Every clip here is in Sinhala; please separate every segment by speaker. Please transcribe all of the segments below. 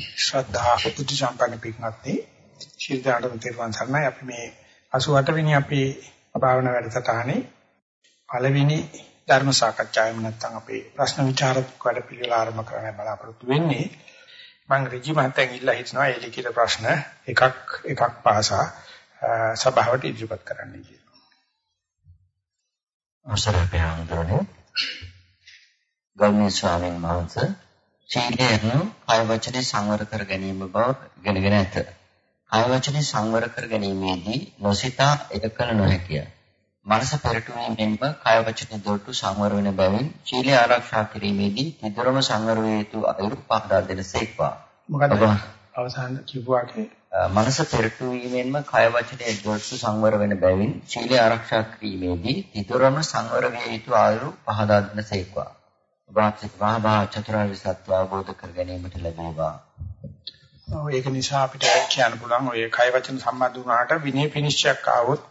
Speaker 1: ශ්‍රද්ධා බුද්ධ සම්පන්න පිටනත්නි ශිල්දාඩම තෙරුවන් සරණයි අපි මේ 88 වෙනි අපේ භාවනා වැඩසටහනේ පළවෙනි ධර්ම සාකච්ඡාවෙම නැත්නම් අපේ ප්‍රශ්න විචාරක වැඩ පිළිවෙල ආරම්භ කරන්න බලාපොරොත්තු වෙන්නේ මම ඍජු මහත්තයන් ඉල්ලා හිටනවා ඒ ලිඛිත ප්‍රශ්න එකක් එකක් පාසා සභාවට ඉදිරිපත් කරන්න කියලා.
Speaker 2: අවසරයි පෑහඳුනේ. ගෞරවනීය ස්වාමීන් වහන්සේ සීලයෙන් කය වචනේ සංවර කර ගැනීම බව ඉගෙනගෙන ඇත. කය වචනේ සංවර කර ගැනීමේදී නොසිතා එක කළ නොහැකිය. මනස පෙරටුවීමෙන්ම කය වචනේ දොරටු සංවර වෙන බැවින් සීලය ආරක්ෂා කිරීමේදී තිදරම සංවර වේ යුතු අයුරු පහදා දෙනසේක්වා.
Speaker 1: මොකද අවසාන කිව්වාගේ
Speaker 2: මනස පෙරටුවීමෙන්ම කය වචනේ දොරටු සංවර වෙන බැවින් සීලය ආරක්ෂා කිරීමේදී තිදරම සංවර වේ යුතු අයුරු පහදා දෙනසේක්වා. වාචික වාභා චතුරාර්ය සත්‍ය අවබෝධ කර ගැනීමට ලැබේවා.
Speaker 1: ඔව් ඒක නිසා අපිට කියන්න පුළුවන් ඔය කය වචන සම්බන්ධ වුණාට විනය පිනිශ්චයක් ආවොත්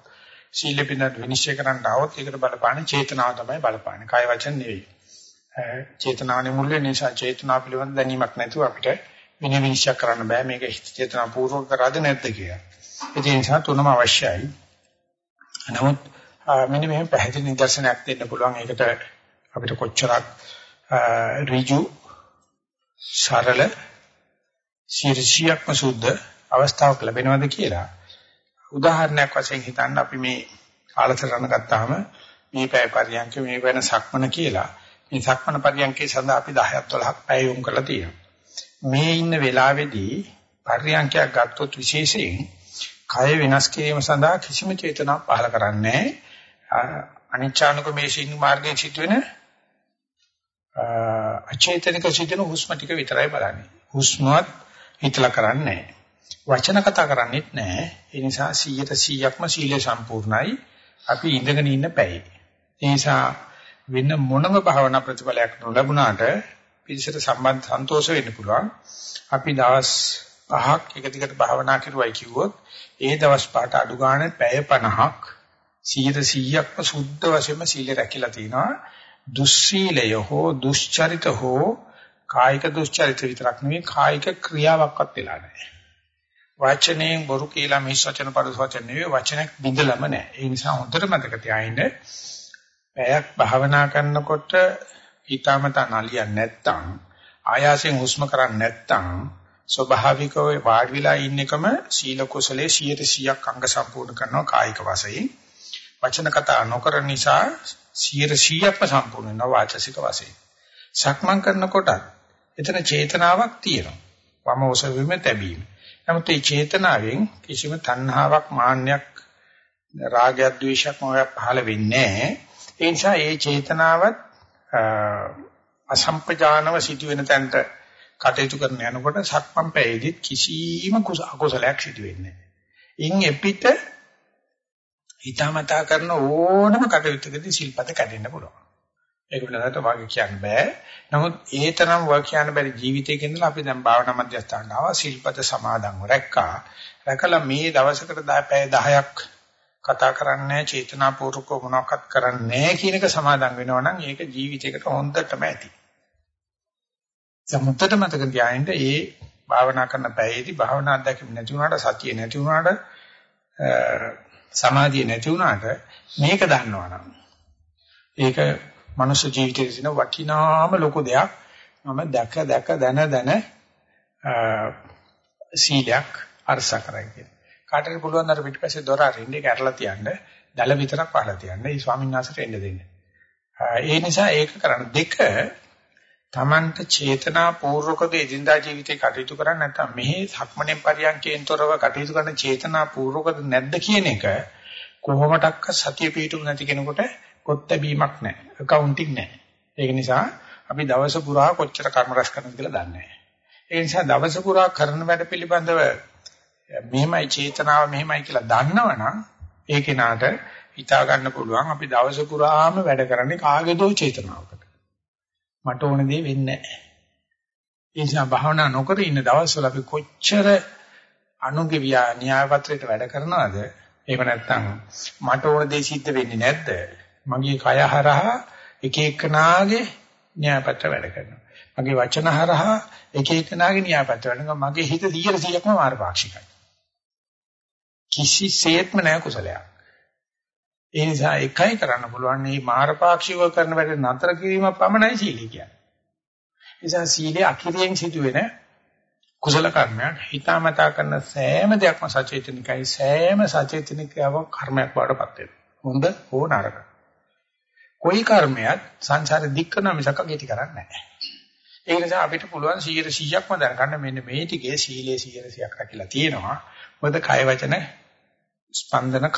Speaker 1: සීල පිනත් විනිශ්චය කරන්න ආවොත් ඒකට බලපාන චේතනාව තමයි බලපාන්නේ. කය වචන නෙවෙයි. චේතනාවේ මුල් වෙන නිසා චේතනාව පිළිබඳ දැනීමක් නැතුව අපිට විනය විනිශ්චය කරන්න බෑ මේක චේතනා පූර්වක කරාද නැද්ද කියලා. ඒ නිසා තුනම අවශ්‍යයි. නමුත් මෙන්න මෙහෙම පැහැදිලි නිදර්ශනයක් දෙන්න පුළුවන් ඒකට අපිට කොච්චරක් ඍජු සරල ශීර්ෂියක්ම සුද්ධ අවස්ථාවක් ලැබෙනවද කියලා. උදාහරණයක් වශයෙන් හිතන්න අපි මේ කාලසටහන ගත්තාම මේ පැය පරියන්ක මේ වෙන සක්මන කියලා. මේ සක්මන පරියන්කේ සඳහා අපි 10ක් 12ක් පැය යොමු කරලා තියෙනවා. මේ ඉන්න වෙලාවේදී පරියන්කයක් ගත්තොත් විශේෂයෙන් කය වෙනස් කිරීම සඳහා කිසිම චේතනාවක් පහළ කරන්නේ නැහැ. අනිච්ඡානුක මේ සින් මාර්ගයෙන් සිදුවෙන අචේතනික සිටින හුස්ම ටික විතරයි බලන්නේ. හුස්මවත් හිතලා කරන්නේ වචන කතා කරන්නේත් නැහැ. ඒ නිසා 100%ක්ම සීලය සම්පූර්ණයි. අපි ඉඳගෙන ඉන්න පැයේ. ඒ නිසා වෙන මොනම භාවනා ප්‍රතිඵලයක් නොලැබුණාට පිළිසට සම්බන්ධ සන්තෝෂ වෙන්න පුළුවන්. අපි දවස් පහක් එක දිගට භාවනා කරුවයි කිව්වොත් ඒ දවස් පාට අඩු ගන්න පැය 50ක් 100%ක්ම සුද්ධ වශයෙන්ම සීල රැකිලා තිනවා. දුස්සීලය හෝ දුස්චරිත හෝ කායික දුස්චරිත විතරක් නෙවෙයි කායික ක්‍රියාවක්වත් වෙලා නැහැ. වචනයෙන් බොරු කියලා මිස් වචන පරිස වචන නෙවෙයි වචනයක් බිඳලම නැහැ. ඒ නිසා හොඳට මතක තියාගන්න පැයක් භාවනා කරනකොට ඊටමතා නලියන්නේ නැත්තම් ආයාසයෙන් හුස්ම කරන්නේ නැත්තම් ස්වභාවිකව වාඩි වෙලා ඉන්න එකම සීල කුසලයේ 100%ක් අංග සම්පූර්ණ කරනවා කායික වශයෙන්. වචන කතා නොකරන නිසා 100%ක්ම සම්පූර්ණ වෙනවා වාචසික වශයෙන්. සක්මන් කරනකොට එතන චේතනාවක් තියෙනවා. වම ඔසවීම තැබීම. නමුත් මේ චේතනාවෙන් කිසිම තණ්හාවක් මාන්නයක් රාගයක් ද්වේෂයක් මොහයක් පහළ වෙන්නේ නැහැ. ඒ නිසා මේ චේතනාවත් අසම්පජානව සිදුවෙන තැනට කටයුතු කරන යනකොට සක්මන් පැයේදී කිසිම අකුසලයක් සිදු වෙන්නේ නැහැ. ඉන් එපිට හිතාමතා කරන ඕනම කටයුත්තකදී සිල්පද කැඩෙන්න පුළුවන්. ඒක වෙනකට වාගේ කියන්න බෑ. නමුත් ඒ තරම් වා කියන්න බැරි ජීවිතයක ඉඳලා අපි දැන් භාවනා මධ්‍යස්ථානට ආවා සිල්පද සමාදන්ව රැක්කා. රැකලා මේ දවසකට 10ක් කතා කරන්නේ චේතනාපූර්වක මොනවක්වත් කරන්නේ කියන එක සමාදන් වෙනවා නම් ඒක ජීවිතයකට හොඳටම ඇති. සමුත්තට මතක තියාගන්න ඒ භාවනා කරන පැයේදී භාවනා අධ්‍යක්ෂ නැති වුණාට සතිය නැති වුණාට සමාධිය නැති වුණාට මේක දන්නවනම් ඒක මනුෂ්‍ය ජීවිතයේ තියෙන වටිනාම ලොකු දෙයක් මම දැක දැක දන දන සීලයක් අරස කරයි කියන. කාටද පුළුවන් අර පිටිපස්සේ දොර අරින්න ඒක ඇරලා තියන්න, දල විතරක් පහලා තියන්න. ඒ ස්වාමීන් වහන්සේට එන්න දෙන්න. ඒ නිසා ඒක කරන්න දෙක තමන්ට චේතනා පූර්වකද එදිනදා ජීවිතේ කටයුතු කරන්නේ නැත්නම් මෙහි සක්මණෙන් පරියන්කේන් තොරව කටයුතු කරන චේතනා පූර්වකද නැද්ද කියන එක කොහොමඩක්ක සතිය පිටුම් නැති කෙනෙකුට කොත්බීමක් නැහැ. accounting නැහැ. ඒක නිසා අපි දවස පුරා කොච්චර කර්ම රැස් කරනවද කියලා දන්නේ නැහැ. ඒ නිසා දවස පුරා කරන වැඩ පිළිබඳව මෙහෙමයි චේතනාව මෙහෙමයි කියලා දන්නවනම් ඒ කෙනාට හිතා ගන්න පුළුවන් අපි දවස පුරාම වැඩ කරන්නේ කාගේදෝ චේතනාවකට. මට ඕන දේ වෙන්නේ නැහැ. ඒ නිසා භාවනා නොකර ඉන්න දවස්වල අපි කොච්චර අනුගේ න්‍යාය පත්‍රයට වැඩ කරනවද? එහෙම නැත්නම් මට ඕන දේ සිද්ධ වෙන්නේ නැද්ද? මගේ කය හරහා එක එකනාගේ න්‍යාය පත්‍ර වැඩ කරනවා. මගේ වචන හරහා එක එකනාගේ න්‍යායපත්‍ර වෙනවා. මගේ හිත 100%ක්ම මාර්ගපාක්ෂිකයි. කිසිසේත්ම නැහැ කුසලයක්. ඒ නිසා එකයි කරන්න පුළුවන් මේ මාර්ගපාක්ෂිකව කරන වැඩ නතර කිරීම පමණයි සීලී කියන්නේ. නිසා සීලේ අකිරියෙන් සිදුවෙන කුසල කර්මයක් හිතාමතා කරන සෑම දෙයක්ම සචේතනිකයි සෑම සචේතනිකව කර්මයක් වඩපත් වෙනවා. හොඳ හෝ නරක. કોઈ කර්මයක් සංසාරේ දික් කරන මිසක ගිති කරන්නේ නැහැ. ඒ නිසා අපිට පුළුවන් 100%ක්ම දැනගන්න මෙන්න මේ ටිකේ සීලේ 100%ක් රැකිලා තියෙනවා. මොකද කය වචන ස්පන්දන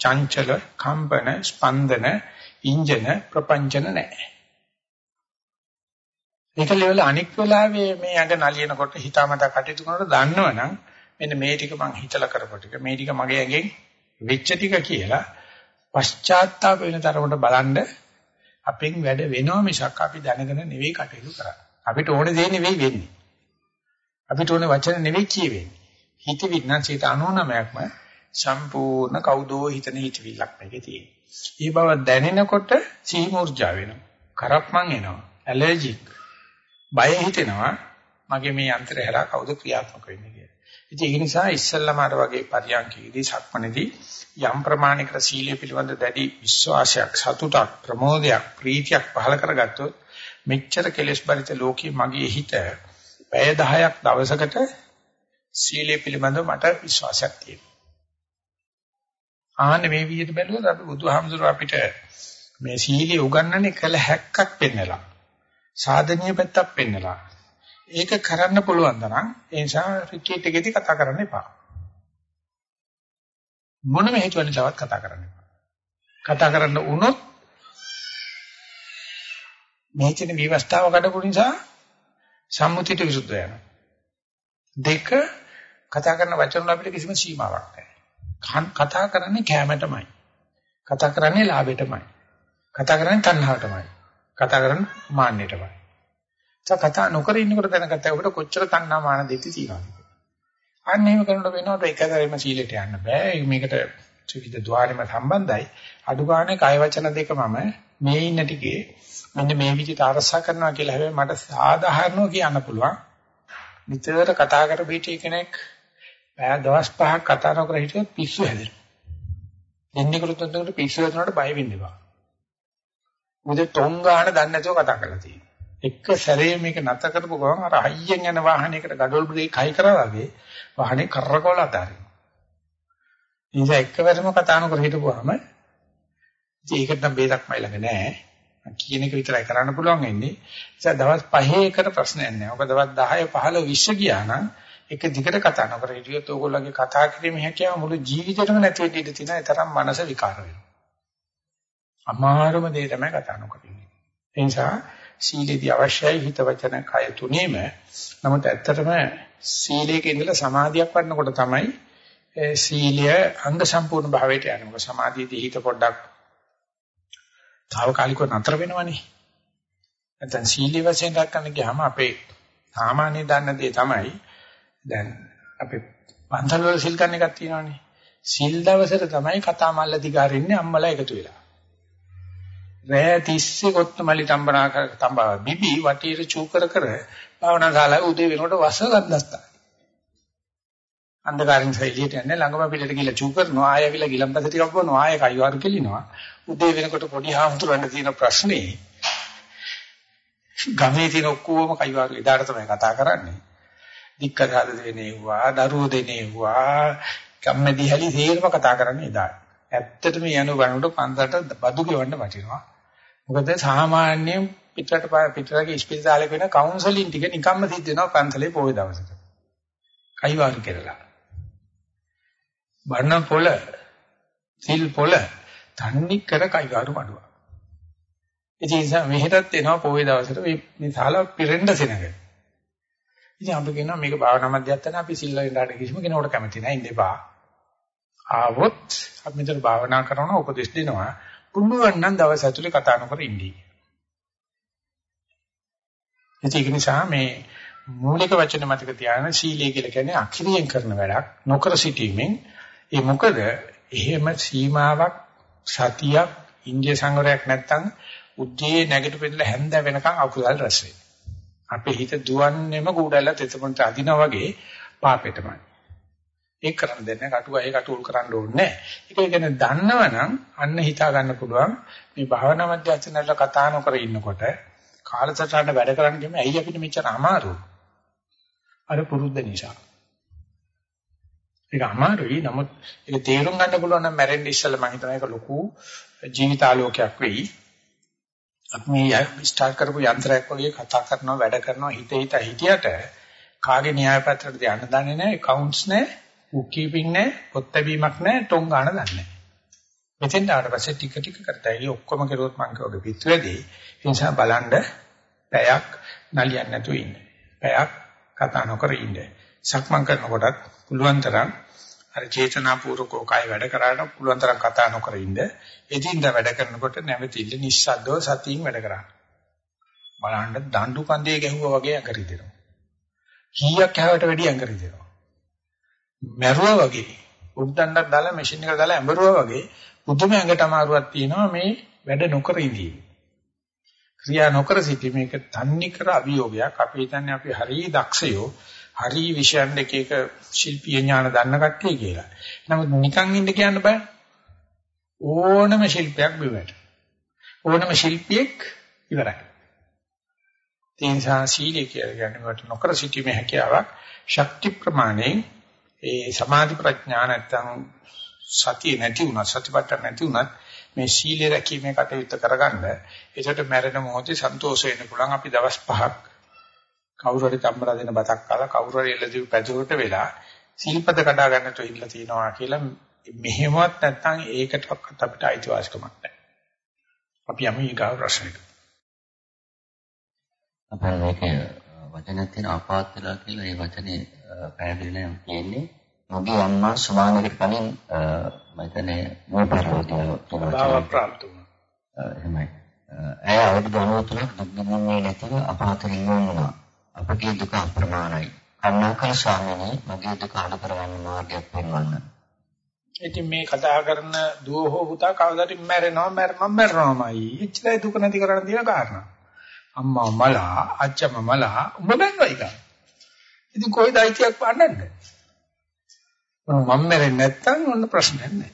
Speaker 1: චංචල කම්පන ස්පන්දන ඉන්ජන ප්‍රපංචන නැහැ. ඒක ලෙවල අනික් වෙලාවේ මේ ඇඟ නලියනකොට හිතාමතා කටයුතු කරනකොට දන්නවනම් මෙන්න මේ ටික මං හිතලා කරපු ටික මේ ටික මගේ ඇඟෙන් වෙච්ච ටික කියලා පශ්චාත්තාප වෙන තරමට බලන්න අපෙන් වැඩ වෙනව මිසක් අපි දැනගෙන නෙවෙයි කටයුතු කරන්නේ. අපිට ඕනේ දේ නෙවෙයි වෙන්නේ. අපිට ඕනේ වචන නෙවෙයි කියවෙන්නේ. හිත විඥාන 99%ක්ම සම්පූර්ණ කවුදෝ හිතන හිතවිල්ලක් මේකේ තියෙනවා. ඒ බව දැනෙනකොට සීමුර්ජා වෙනවා. කරප්මන් එනවා. ඇලර්ජික්. බය හිතෙනවා. මගේ මේ යන්ත්‍රය හැලා කවුද ක්‍රියාත්මක වෙන්නේ කියලා. ඉතින් ඒ නිසා ඉස්සල්ලාම අර වගේ පරියන්කේදී සක්මණේදී යම් ප්‍රමාණයකට සීලය පිළිබඳ දැඩි විශ්වාසයක් සතුටක් ප්‍රමෝදයක් ප්‍රීතියක් පහළ කරගත්තොත් මෙච්චර කෙලෙස් බරිත ලෝකයේ මගේ හිත පැය 10ක් දවසකට සීලය පිළිබඳව මට විශ්වාසයක් තියෙනවා. ආන්නේ මේ විදිහට බැලුවොත් අපි බුදුහාමුදුරුවෝ අපිට මේ සීලිය උගන්වන්නේ කළ හැක්කක් පෙන්නලා. සාධනීය පැත්තක් පෙන්නලා. ඒක කරන්න පුළුවන් තරම් ඒ නිසා රිට්‍රීට් එකේදී කතා කරන්න එපා. මොනම හේතුවක් නිසාවත් කතා කරන්න එපා. කතා කරන්න වුණොත් මේ කියන විවස්ථාව කඩපු නිසා සම්මුතියට විරුද්ධ වෙනවා. දෙක කතා කරන වචන වල අපිට කිසිම සීමාවක් නැහැ. කතා කරන්නේ කැමැටමයි. කතා කරන්නේ ලාභයටමයි. කතා කරන්නේ තණ්හාවටමයි. කතා කරන්නේ මාන්නයටමයි. ඒක කතා නොකර ඉන්නකොට දැනගත්තා ඔබට කොච්චර තණ්හා මාන දෙති තියෙනවද? අන්න එහෙම කරනකොට වෙනවට එකතරෙම සීලයට යන්න බෑ. මේකට ත්‍රිවිධ ద్వාරෙම සම්බන්ධයි. අඩු ගානේ කය වචන දෙකමම මේ ඉන්න ටිකේ මෙන්න මේ විදිහට අරසා කරනවා කියලා හැබැයි මට සාධාරණව කියන්න පුළුවන්. නිතර කතා කර පිටි කෙනෙක් පැය දවස් පහක් කතා නොකර හිටියොත් පිස්සු හැදෙනවා. දෙන්නේ කරුත් පිස්සු හැදෙනකොට බය වෙන්න එපා. මොකද ටොං ගන්න දන්නේ නැතුව කතා කරලා තියෙනවා. එක සැරේ මේක නැත කරපු ගමන් අර හයියෙන් යන වාහනයකට ගඩොල් බ්‍රේක් හයි කරා වගේ වාහනේ කරකවල අතාරිනවා. ඉතින් එකවරම කතා නොකර හිටපුවාම ඉතින් ඒකට නම් බේරක් මයි ළඟ නැහැ. කියන එක විතරයි කරන්න පුළුවන් වෙන්නේ. ඒ දවස් 5 එකට ප්‍රශ්නයක් නැහැ. ඔබ දවස් 10 15 20 ගියා නම් එක දිගට කතා නොකර හිටියොත් ඕගොල්ලන්ගේ කතා කිරීමේ හැකියාව මුළු ජීවිතේටම නැති වෙන්න ඉඩ තියෙනවා. ඒ තරම් මනස විකාර වෙනවා. අමාරුම දේ තමයි කතා නොකර ඉන්නේ. ඒ නිසා සීලේදී අවශ්‍යයි හිත වචන කය තුනේම. නමුත් ඇත්තටම සීලයක ඉඳලා සමාධියක් වඩනකොට තමයි සීලය අංග සම්පූර්ණ භාවයට යන්නේ. මොකද සමාධියේදී හිත පොඩ්ඩක් తాවකාලිකව නතර වෙනවනේ. නැත්නම් සීලී වශයෙන් දක්වන්න ගියාම අපේ සාමාන්‍ය දන්න දේ තමයි දැන් අපේ පන්සල් වල සිල් ගන්න එකක් තියෙනවනේ. සිල් දවසට තමයි කතා මල්ල දිගාරින්නේ අම්මලා එකතු වෙලා. රෑ තිස්සේ කොත්තමලි තම්බනා කර තම්බා බිබි වටීර චූ කර කර භාවනා ශාලාවේ උදේ වෙනකොට වස ගන්නස්තා. අන්ධකාරින් සෛලියට යන්නේ ළඟම පිටට ගිහලා චූ කරනවා ආයෙ විල ගිලම්පස ටිකක් බොනවා ආයෙ කයිවාරු කෙලිනවා. උදේ වෙනකොට පොඩි හාමුදුරන්ට තියෙන ප්‍රශ්නේ ගමේ තියෙන ඔක්කොම කයිවාරු එදාට තමයි කතා කරන්නේ. දික්කදාද දෙනේවා, දරුවෝ දෙනේවා, කම්මැදි හැලි තේරම කතා කරන්නේ එදාට. ඇත්තටම යන ගණනට පන්සලට බදු ගෙවන්න වටිනවා. මොකද සාමාන්‍ය පිටරට පිටරගේ ඉස්පිරිතාලේ වෙන කවුන්සලින් ටික නිකම්ම සිද්ධ වෙනවා පන්සලේ පොයේ දවසට. කයිවාරු කරලා. බණ පොළ, සිල් පොළ තන්නේ කර කයිවාරු මඩුව. ඒ නිසා මෙහෙටත් එනවා පොයේ දවසට මේ ශාලාව පිරෙන්න සෙනග. ඉතින් අපි කියනවා මේක භාවනා මධ්‍යස්ථාන අපි සිල් වලින් කිසිම කෙනෙකුට කැමති නැහැ ඉඳපා. ආවොත් අපි මෙතන භාවනා කරනවා උපදෙස් දෙනවා. පුළුවන් නම් දවස් ඇතුලේ කතා නොකර ඉන්නී. ඒක නිසා මේ මූලික වචන මතක තියාගන්න සීලය කියලා කියන්නේ අක්‍රියෙන් කරන වැඩක් නොකර සිටීමෙන් ඒ මොකද එහෙම සීමාවක් සතියක් ඉන්දිය සංවරයක් නැත්තම් උද්දී නැගිට පෙදලා හැන්ද වෙනකන් අකුසල් රැස් වෙනවා. අපේ හිත දුවන්නේම කුඩැල්ල තෙතපොන්ට අදිනා වගේ පාපෙටමයි. ඒක කරන්න දෙන්නේ කටුවයි කටුල් කරන්න ඕනේ නැහැ. ඒක කියන්නේ දන්නවනම් අන්න හිතා ගන්න පුළුවන් මේ භාවනා මධ්‍යස්ථානවල කතා නොකර ඉන්නකොට කාලසටහන වැඩ කරන්න ගියම ඇයි අපිට මෙච්චර අමාරු? අර පුරුද්ද නිසා. ඒක අමාරුයි. නමුත් ඒක තේරුම් ගන්න පුළුවන් නම් මැරෙන්න ඉස්සෙල්ලා මම හිතනවා ඒක ලොකු ජීවිතාලෝකයක් වෙයි. අපි මේ ස්ටාර්ට් කරපු යන්ත්‍රයක් වගේ කතා කරනවා වැඩ කරනවා හිත හිත හිටියට කාගේ න්‍යාය පත්‍රයටද යන්න දන්නේ නැහැ accounts නැහැ book keeping නැහැ පොත් බැීමක් නැහැ ටොං ගන්න දන්නේ නැහැ. මෙතෙන් ආවට පස්සේ ටික ටික කරතයි ඔක්කොම කරුවොත් මං කියවගේ පිටුවේදී ඒ නිසා බලන්න පැයක් නලියන්න නැතුව ඉන්න. පැයක් කතා නොකර ඉන්න. සක්මන් කරනකොටත් පුළුවන් තරම් අර චේතනාපූර්වකව කය වැඩ කරාට පුළුවන් තරම් කතා නොකර ඉන්න. එදින්ද වැඩ කරනකොට නැවතිල්ල නිස්සද්දව සතියින් වැඩ කරා. බලන්න දඬු කන්දේ ගැහුවා වගේ අඟරි දෙනවා. කීයක් හැවට වැඩි අඟරි දෙනවා. මැරුවා වගේ උද්දණ්ඩක් දාලා මැෂින් එකට දාලා ඇඹරුවා වගේ පුදුම ඇඟට අමාරුවක් තියෙනවා මේ වැඩ නොකර ඉඳීම. ක්‍රියා නොකර සිටීම මේක තන්නේ කර අභියෝගයක්. අපි හිතන්නේ අපි හරිය දක්ෂයෝ හරි විෂයන් එක එක ශිල්පීය ඥාන දන්න කට්ටිය කියලා. නමුත් නිකන් ඉන්න කියන්න බෑ. ඕනම ශිල්පයක් බිමට. ඕනම ශිල්පියෙක් ඉවරයි. ඒ නිසා සීලය කියන්නේ වට නොකර සිටීමේ හැකියාවක් ශක්ති ප්‍රමාණයෙන් ඒ සමාධි ප්‍රඥා නැත්තම් සතිය නැති වුණා සතිපට්ඨාන නැති වුණත් මේ සීලය රැකීමේ කටයුත්ත කරගන්න ඒකට මැරෙන මොහොතේ සන්තෝෂ වෙන්න පුළුවන් අපි දවස් පහක් කවුරු හරි තම්බලා දෙන බතක් කාලා කවුරු හරි එළදි පැදුරට වෙලා සිල්පද කඩා ගන්නට ඉල්ල තියනවා කියලා මෙහෙමවත් නැත්නම් ඒකටවත් අපිට අයිතිවාසිකමක් නැහැ. අපි යමු ඊගාව ප්‍රශ්නෙට.
Speaker 2: අපේ මේක වචනයක් තියෙන අපාත් වෙලා කියලා ඒ වචනේ පැහැදිලි නම් කියන්නේ මගේ අම්මා සුමානකට කලින් මම හිතන්නේ
Speaker 1: වචනේ. ප්‍රාප්ත වුණා.
Speaker 2: එහෙමයි. ඇය අවුරුදු 93ක් දුක් විඳින්නේ නැතිව අපාතරින් වුණා. අපගේ දුක අප්‍රමාණයි. කරුණාකර ස්වාමීනි මගේ දුක අඩු කරගන්න මාර්ගයක් පෙන්වන්න.
Speaker 1: ඉතින් මේ කතා කරන දුව හෝ පුතා කවදාද මැරෙනවා මැරෙනවා මැරෙනවාමයි. එච්චරයි දුක නැති කරන්න තියෙන කාරණා. අම්මා මලා අච්චම මලා උඹ බැන්නවා එක. ඉතින් කොයිද අයිතියක් වන්නන්නේ? මම මැරෙන්නේ නැත්තම් ඔන්න ප්‍රශ්නයක් නැහැ.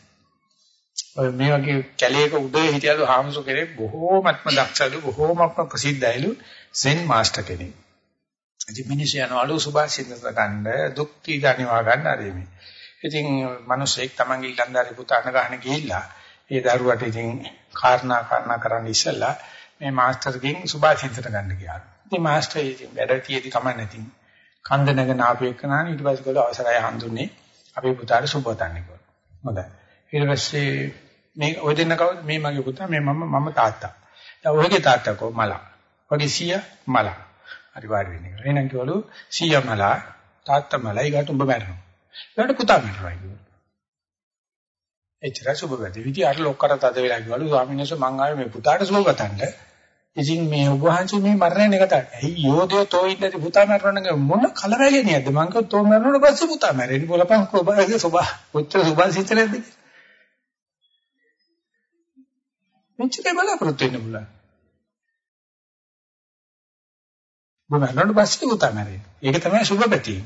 Speaker 1: ඔය මේ වගේ කැලේක උඩේ හිටියලු හාමුදුර කෙනෙක් බොහෝමත්ම දක්ෂලු බොහෝමත්ම ප්‍රසිද්ධයිලු සෙන් මාස්ටර් කෙනෙක්. ඉතින් මිනිස්සු යනවලු සුභාසින්ද ගන්න දුක් කීගනිවා ගන්න ආදී මේ. ඉතින් මිනිස්සෙක් තමන්ගේ ඊළඳාරි පුතාන ගහන ගිහිල්ලා ඒ දරුවට ඉතින් කාරණා කාරණා කරන්න ඉස්සෙල්ලා මේ මාස්ටර්ගෙන් සුභාසින්දට ගන්න ගියා. ඉතින් මාස්ටර් ඉතින් වැඩ තියේදී කමක් නැති. කන්ද නැගන ආපු එකනාන ඊට පස්සේ කළා අවසරය හඳුන්නේ අපේ පුතාට සුබවතන්නේ කියලා. හොඳයි. ඊට පස්සේ මේ ඔය දෙන්න කවුද? මේ මගේ පුතා, මේ මම මම තාත්තා. දැන් ඔයගේ තාත්තා කො මලා. ඔයගේ සීයා මලා. හරි වාඩි වෙන්න කියලා. එහෙනම් කිව්වලු සීයා මලා තාත්තා මලා ඊගාට උඹ මැරෙනවා. ඊට පුතා මැරෙනවා කිව්වා. එච්චර සුබ වැඩි. විදි අර ලොක්කට තද වෙලා කිව්වලු ස්වාමීන් වහන්සේ මං ආවේ මේ පුතාට සුබ ගතන්න. ඉතින් මේ ඔබ වහන්සේ මේ මරණය නේද? ඇයි යෝධය තෝ ඉන්නදී පුතා මැරෙනවනම් මොන කලවැගෙනියක්ද? මං කිව්වා තෝ මැරුණාට පස්සේ පුතා මැරෙන්නේ බලපන් කොබගේ සුබ කොච්චර සුබල් සිතනද? මෙච්චර බලාපොරොත්තු වෙන්න බුණා. මොනවාට පස්සේ පුතා මැරෙන්නේ. ඒක තමයි සුබ පැතිය.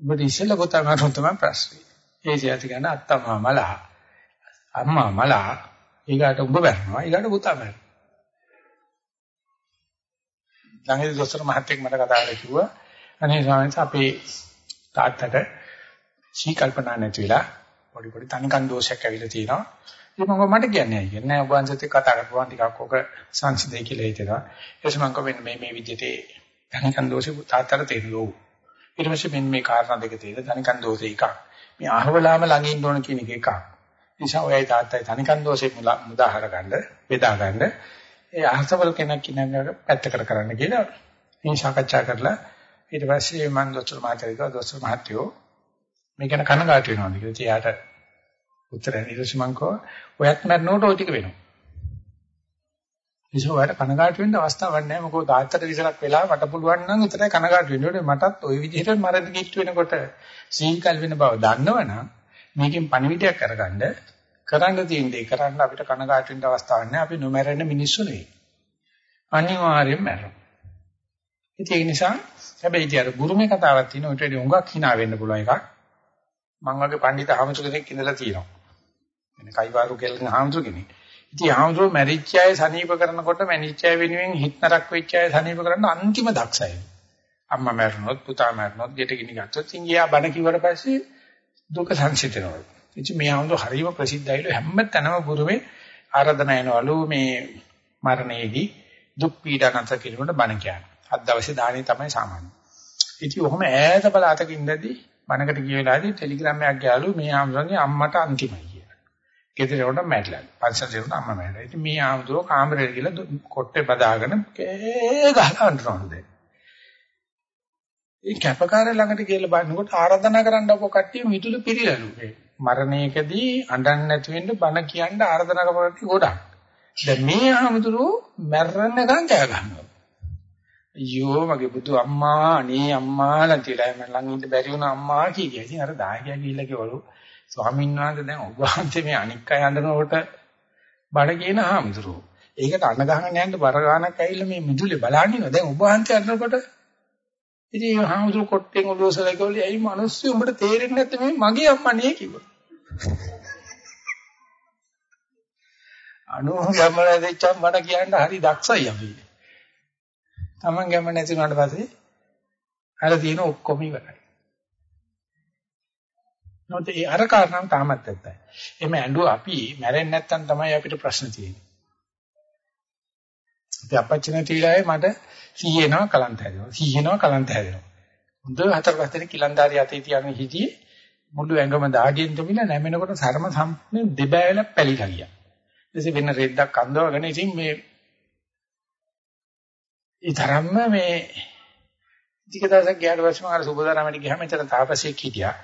Speaker 1: ඔබට ඉස්සෙල්ලා පුතා මරන තමයි ප්‍රශ්නේ. ඒ සියati ගන්න අත්තම්මා මලා අම්මා මලා ඊගාට උඹ මැරෙනවා ඊගාට පුතා මැරෙනවා. ළඟදී දොස්තර මහත්තයෙක් මට කතා කරලා කිව්වා අනේ ස්වාමීන් වහන්සේ අපේ තාත්තට සී කල්පනා නැති වෙලා පොඩි පොඩි තනිකන් දෝෂයක් ඇවිල්ලා තියෙනවා. ඉතින් මම මට කියන්නේ ඇයි කියන්නේ ඔබ වහන්සේත් කතා කරපුවා ටිකක් ඔක සංසිඳයි කියලා හිතෙනවා. ඊට පස්සේ මම කිව්වා මේ මේ විදිහට තනිකන් දෝෂේ තාත්තට තේරුණා. ඊට පස්සේ මෙන්න මේ කාරණා දෙක තියෙනවා. තනිකන් දෝෂේ එකක්. මේ අහවලාම ළඟ ඉන්න ඕන කියන එක එකක්. නිසා ඔයයි තාත්තයි තනිකන් දෝෂේ මුදාහර ගන්න, බෙදා ගන්න. ඒ අහසවල කෙනෙක් ඉන්නකට පැත්තකට කරන්න කියලා මේ සාකච්ඡා කරලා ඊට පස්සේ මම දොස්තර මහත්තයා දොස්තර මහත්තයෝ මේක ගැන කනගාටු වෙනවාද කියලා. එයාට උත්තරය නිරසමංකෝ ඔයත් මරනකොට ඔය ටික වෙනවා. නිසා ඔයාලට කනගාටු වෙන්න අවස්ථාවක් නැහැ. මොකෝ තාත්තට විසරක් වෙලා මට පුළුවන් නම් උත්තරය කනගාටු වෙන්න. මටත් ওই විදිහට මරණ කිට්ට වෙනකොට සීකල් වෙන බව දන්නවනම් මේකෙන් පණිවිඩයක් අරගන්න කරන්න තියෙන දේ කරන්න අපිට කනගාටු වෙන්න අවස්ථාවක් නැහැ. අපි නොමරන මිනිස්සු නෙවෙයි. අනිවාර්යයෙන්ම මරනවා. ඒක නිසා හැබැයි ඉතින් අර ගුරුමේ කතාවක් තියෙන උටේදී උඟක් hina වෙන්න පුළුවන් එකක්. මම වගේ පඬිත ආමතුක කෙනෙක් ඉඳලා තියෙනවා. එනේ කයිවාරු කෙල්ලන් ආමතු කෙනෙක්. ඉතින් ආමතු මැරිච්ච අය සනීප කරනකොට මැරිච්ච අය වෙනුවෙන් හිත නරක වෙච්ච අය සනීප කරන්න අන්තිම දක්ෂයි. අම්මා මැරුණොත් පුතා මැරුණොත් ගෙට ගිනි ගත්තොත් ඉතින් ගියා බණ කිව්වට පස්සේ දුක සංසිතනවා. ඉතින් මේ ආමතු හරිම ප්‍රසිද්ධයිලු හැම තැනම බුරුමේ ආරාධනා එනවලු මේ මරණයේදී දුක් පීඩා නැත කිරීමට බණ කියන්නේ. අත් දවසේ දාණය තමයි සාමාන්‍ය. ඉතින් ඔහොම ඈත බලතක ඉඳදී බණකට ගිය වෙලාවේදී ටෙලිග්‍රෑම් එකක් ගියාලු මේ ආම්සන්ගේ අම්මට අන්තිමයි කියලා. ගෙදර යනකොට මැරිලා. පන්සල් යනකොට අම්මා මැරිලා. ඉතින් මේ ආම්දුරෝ කාමරේට ගිහලා කොට්ටේ බදාගෙන කේ ගහලා අඬනවලු දැන්. ඒ කැපකාරය ළඟට ගිහලා බලනකොට ආරාධනා කරන්න අපෝ කට්ටිය මිදුළු පිළිලලු. මරණයකදී අඬන්න නැති වෙන්න බණ කියන්න ආරාධනා කරපු ගොඩක්. දැන් මේ ආම්දුරෝ මැරෙන්නකම් කෑ ගන්නවා. අයියෝ මගේ බුදු අම්මා අනේ අම්මා ලන්තිලා මම ළඟ ඉන්න බැරි වුණා අම්මා කිය. ඉතින් අර දායකයා ගිහිල්ලා කිව්වලු ස්වාමීන් වහන්සේ දැන් ඔබ වහන්සේ මේ අනික් අය අඬනකොට බඩ කියන හාමුදුරුවෝ. ඒකට අඬ ගහන්න යන්න බර ගානක් ඇවිල්ලා මේ මිදුලේ බලන්න ඉනවා. දැන් ඔබ වහන්සේ අඬනකොට ඉතින් මේ හාමුදුරුවෝ කොට්ටෙන් ඔලුවසලා කිව්වලු ඇයි මිනිස්සු උඹට තේරෙන්නේ නැත්තේ මේ මගේ අම්මා නේ කිව්වා. අනෝ ගමන දෙච්චම් මට කියන්න හරි දක්ෂයි අපි. Taman ගැම නැති වුණාට පස්සේ අර තියෙන ඔක්කොම ඉවරයි. නොතේ ඒ අර කාරණාව තාමත් නැත්තයි. එimhe ඇඬුව අපි මැරෙන්නේ නැත්තම් තමයි අපිට ප්‍රශ්න තියෙන්නේ. අපි අපච්චි නැති වෙලාවේ මට සීයනවා කලන්ත හැදෙනවා. සීයනවා කලන්ත හැදෙනවා. හොඳ හතර පස්සේ කිලන්දාරි අතේ තියන්නේ හිටියේ මුළු ඇඟම දාඩියෙන් තුමිලා නැමෙනකොට සරම සම්පූර්ණ දෙබෑවල පැලිලා ගියා. ඊටසේ වෙන රෙද්දක් අඳවගෙන ඉතින් මේ ඒ තරම්ම මේ ටික දවසක් ගියාට පස්සේ මම අර සුබදාරාමයට ගියාම එතන තාපසයෙක් හිටියා.